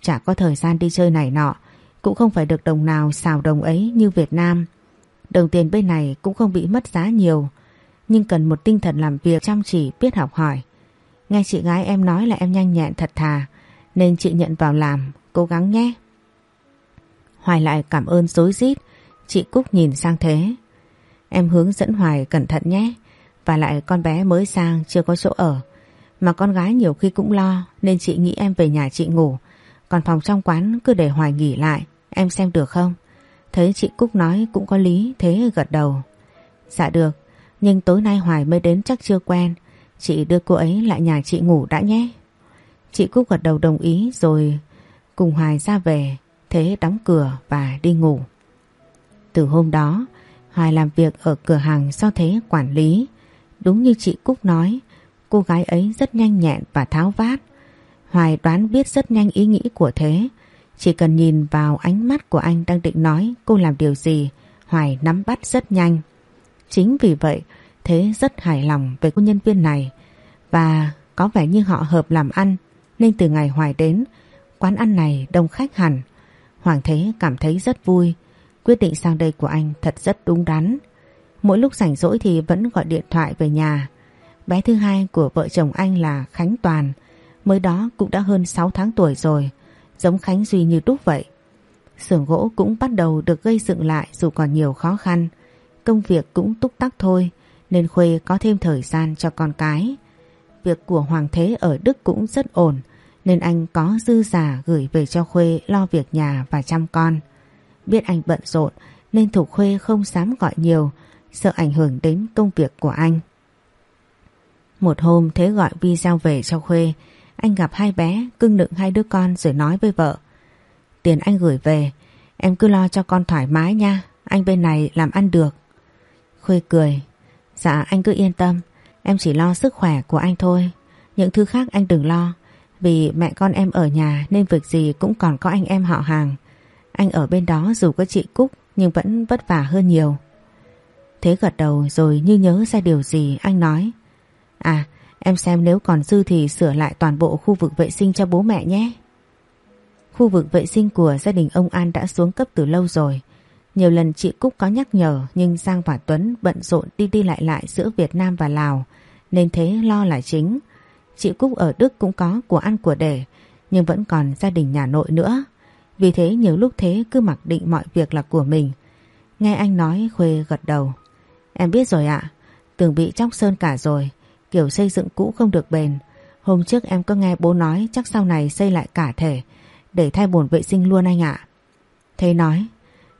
Chả có thời gian đi chơi này nọ. Cũng không phải được đồng nào xào đồng ấy như Việt Nam. Đồng tiền bên này cũng không bị mất giá nhiều. Nhưng cần một tinh thần làm việc chăm chỉ, biết học hỏi. Nghe chị gái em nói là em nhanh nhẹn thật thà. Nên chị nhận vào làm. Cố gắng nhé. Hoài lại cảm ơn dối rít, Chị Cúc nhìn sang Thế Em hướng dẫn Hoài cẩn thận nhé. Và lại con bé mới sang chưa có chỗ ở. Mà con gái nhiều khi cũng lo, Nên chị nghĩ em về nhà chị ngủ. Còn phòng trong quán cứ để Hoài nghỉ lại, Em xem được không? Thấy chị Cúc nói cũng có lý, Thế gật đầu. Dạ được, Nhưng tối nay Hoài mới đến chắc chưa quen. Chị đưa cô ấy lại nhà chị ngủ đã nhé. Chị Cúc gật đầu đồng ý Rồi cùng Hoài ra về, Thế đóng cửa và đi ngủ. Từ hôm đó Hoài làm việc ở cửa hàng do Thế quản lý. Đúng như chị Cúc nói, Cô gái ấy rất nhanh nhẹn và tháo vát. Hoài đoán biết rất nhanh ý nghĩ của Thế. Chỉ cần nhìn vào ánh mắt của anh đang định nói cô làm điều gì, Hoài nắm bắt rất nhanh. Chính vì vậy, Thế rất hài lòng về cô nhân viên này. Và có vẻ như họ hợp làm ăn, Nên từ ngày Hoài đến, Quán ăn này đông khách hẳn. Hoàng Thế cảm thấy rất vui. Quyết định sang đây của anh thật rất đúng đắn. Mỗi lúc rảnh rỗi thì vẫn gọi điện thoại về nhà. Bé thứ hai của vợ chồng anh là Khánh Toàn. Mới đó cũng đã hơn 6 tháng tuổi rồi. Giống Khánh Duy như đúc vậy. Xưởng gỗ cũng bắt đầu được gây dựng lại dù còn nhiều khó khăn. Công việc cũng túc tắc thôi. Nên Khuê có thêm thời gian cho con cái. Việc của Hoàng Thế ở Đức cũng rất ổn, nên anh có dư giả gửi về cho Khuê lo việc nhà và chăm con. Biết anh bận rộn nên Thục Khuê không dám gọi nhiều, sợ ảnh hưởng đến công việc của anh. Một hôm Thế gọi video về cho Khuê, anh gặp hai bé cưng nựng hai đứa con rồi nói với vợ. Tiền anh gửi về, em cứ lo cho con thoải mái nha, anh bên này làm ăn được. Khuê cười, dạ anh cứ yên tâm, em chỉ lo sức khỏe của anh thôi, những thứ khác anh đừng lo. Vì mẹ con em ở nhà nên việc gì cũng còn có anh em họ hàng. Anh ở bên đó dù có chị Cúc, nhưng vẫn vất vả hơn nhiều. Thế gật đầu rồi như nhớ ra điều gì, anh nói. À em xem nếu còn dư thì sửa lại toàn bộ khu vực vệ sinh cho bố mẹ nhé. Khu vực vệ sinh của gia đình ông An đã xuống cấp từ lâu rồi. Nhiều lần chị Cúc có nhắc nhở, nhưng Giang và Tuấn bận rộn đi đi lại lại giữa Việt Nam và Lào, nên thế lo là chính. Chị Cúc ở Đức cũng có của ăn của để, nhưng vẫn còn gia đình nhà nội nữa. Vì thế nhiều lúc thế cứ mặc định mọi việc là của mình. Nghe anh nói Khuê gật đầu. Em biết rồi ạ, tường bị chóc sơn cả rồi, kiểu xây dựng cũ không được bền. Hôm trước em có nghe bố nói chắc sau này xây lại cả thể để thay bồn vệ sinh luôn anh ạ. Thế nói,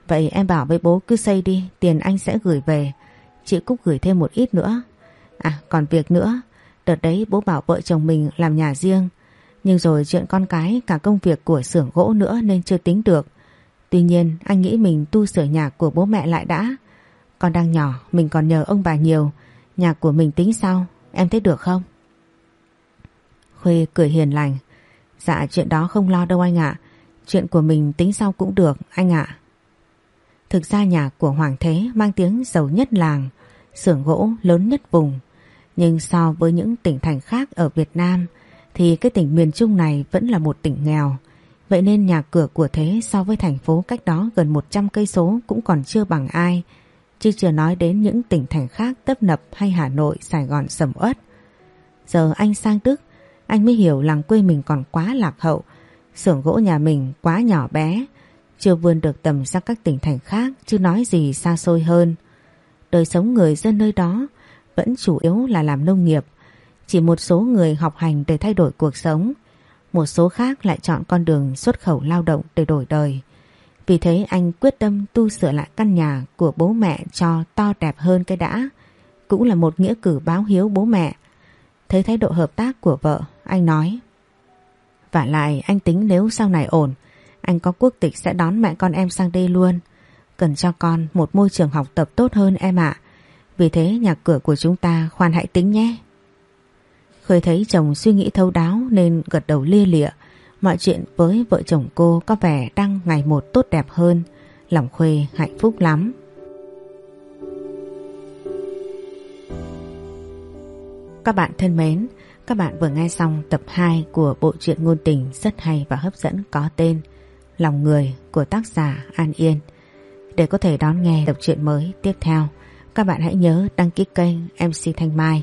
vậy em bảo với bố cứ xây đi, tiền anh sẽ gửi về. Chị Cúc gửi thêm một ít nữa. À còn việc nữa, Đợt đấy bố bảo vợ chồng mình làm nhà riêng nhưng rồi chuyện con cái cả công việc của xưởng gỗ nữa nên chưa tính được. Tuy nhiên anh nghĩ mình tu sửa nhà của bố mẹ lại đã. Con đang nhỏ mình còn nhờ ông bà nhiều. Nhà của mình tính sau em thấy được không? Khuê cười hiền lành. Dạ chuyện đó không lo đâu anh ạ. Chuyện của mình tính sau cũng được anh ạ. Thực ra nhà của Hoàng Thế mang tiếng giàu nhất làng, xưởng gỗ lớn nhất vùng. Nhưng so với những tỉnh thành khác ở Việt Nam thì cái tỉnh miền Trung này vẫn là một tỉnh nghèo. Vậy nên nhà cửa của Thế so với thành phố cách đó gần 100 cây số cũng còn chưa bằng ai. Chứ chưa nói đến những tỉnh thành khác tấp nập hay Hà Nội, Sài Gòn sầm uất. Giờ anh sang Đức, anh mới hiểu làng quê mình còn quá lạc hậu. xưởng gỗ nhà mình quá nhỏ bé, chưa vươn được tầm sang các tỉnh thành khác chứ nói gì xa xôi hơn. Đời sống người dân nơi đó vẫn chủ yếu là làm nông nghiệp. Chỉ một số người học hành để thay đổi cuộc sống. Một số khác lại chọn con đường xuất khẩu lao động để đổi đời. Vì thế anh quyết tâm tu sửa lại căn nhà của bố mẹ cho to đẹp hơn cái đã. Cũng là một nghĩa cử báo hiếu bố mẹ. Thấy thái độ hợp tác của vợ, anh nói. Và lại anh tính nếu sau này ổn, anh có quốc tịch sẽ đón mẹ con em sang đây luôn. Cần cho con một môi trường học tập tốt hơn em ạ. Vì thế nhà cửa của chúng ta khoan hãy tính nhé. Khơi thấy chồng suy nghĩ thấu đáo nên gật đầu lia lịa. Mọi chuyện với vợ chồng cô có vẻ đang ngày một tốt đẹp hơn. Lòng Khuê hạnh phúc lắm. Các bạn thân mến, các bạn vừa nghe xong tập 2 của bộ truyện ngôn tình rất hay và hấp dẫn có tên Lòng Người của tác giả An Yên. Để có thể đón nghe tập truyện mới tiếp theo, các bạn hãy nhớ đăng ký kênh MC Thanh Mai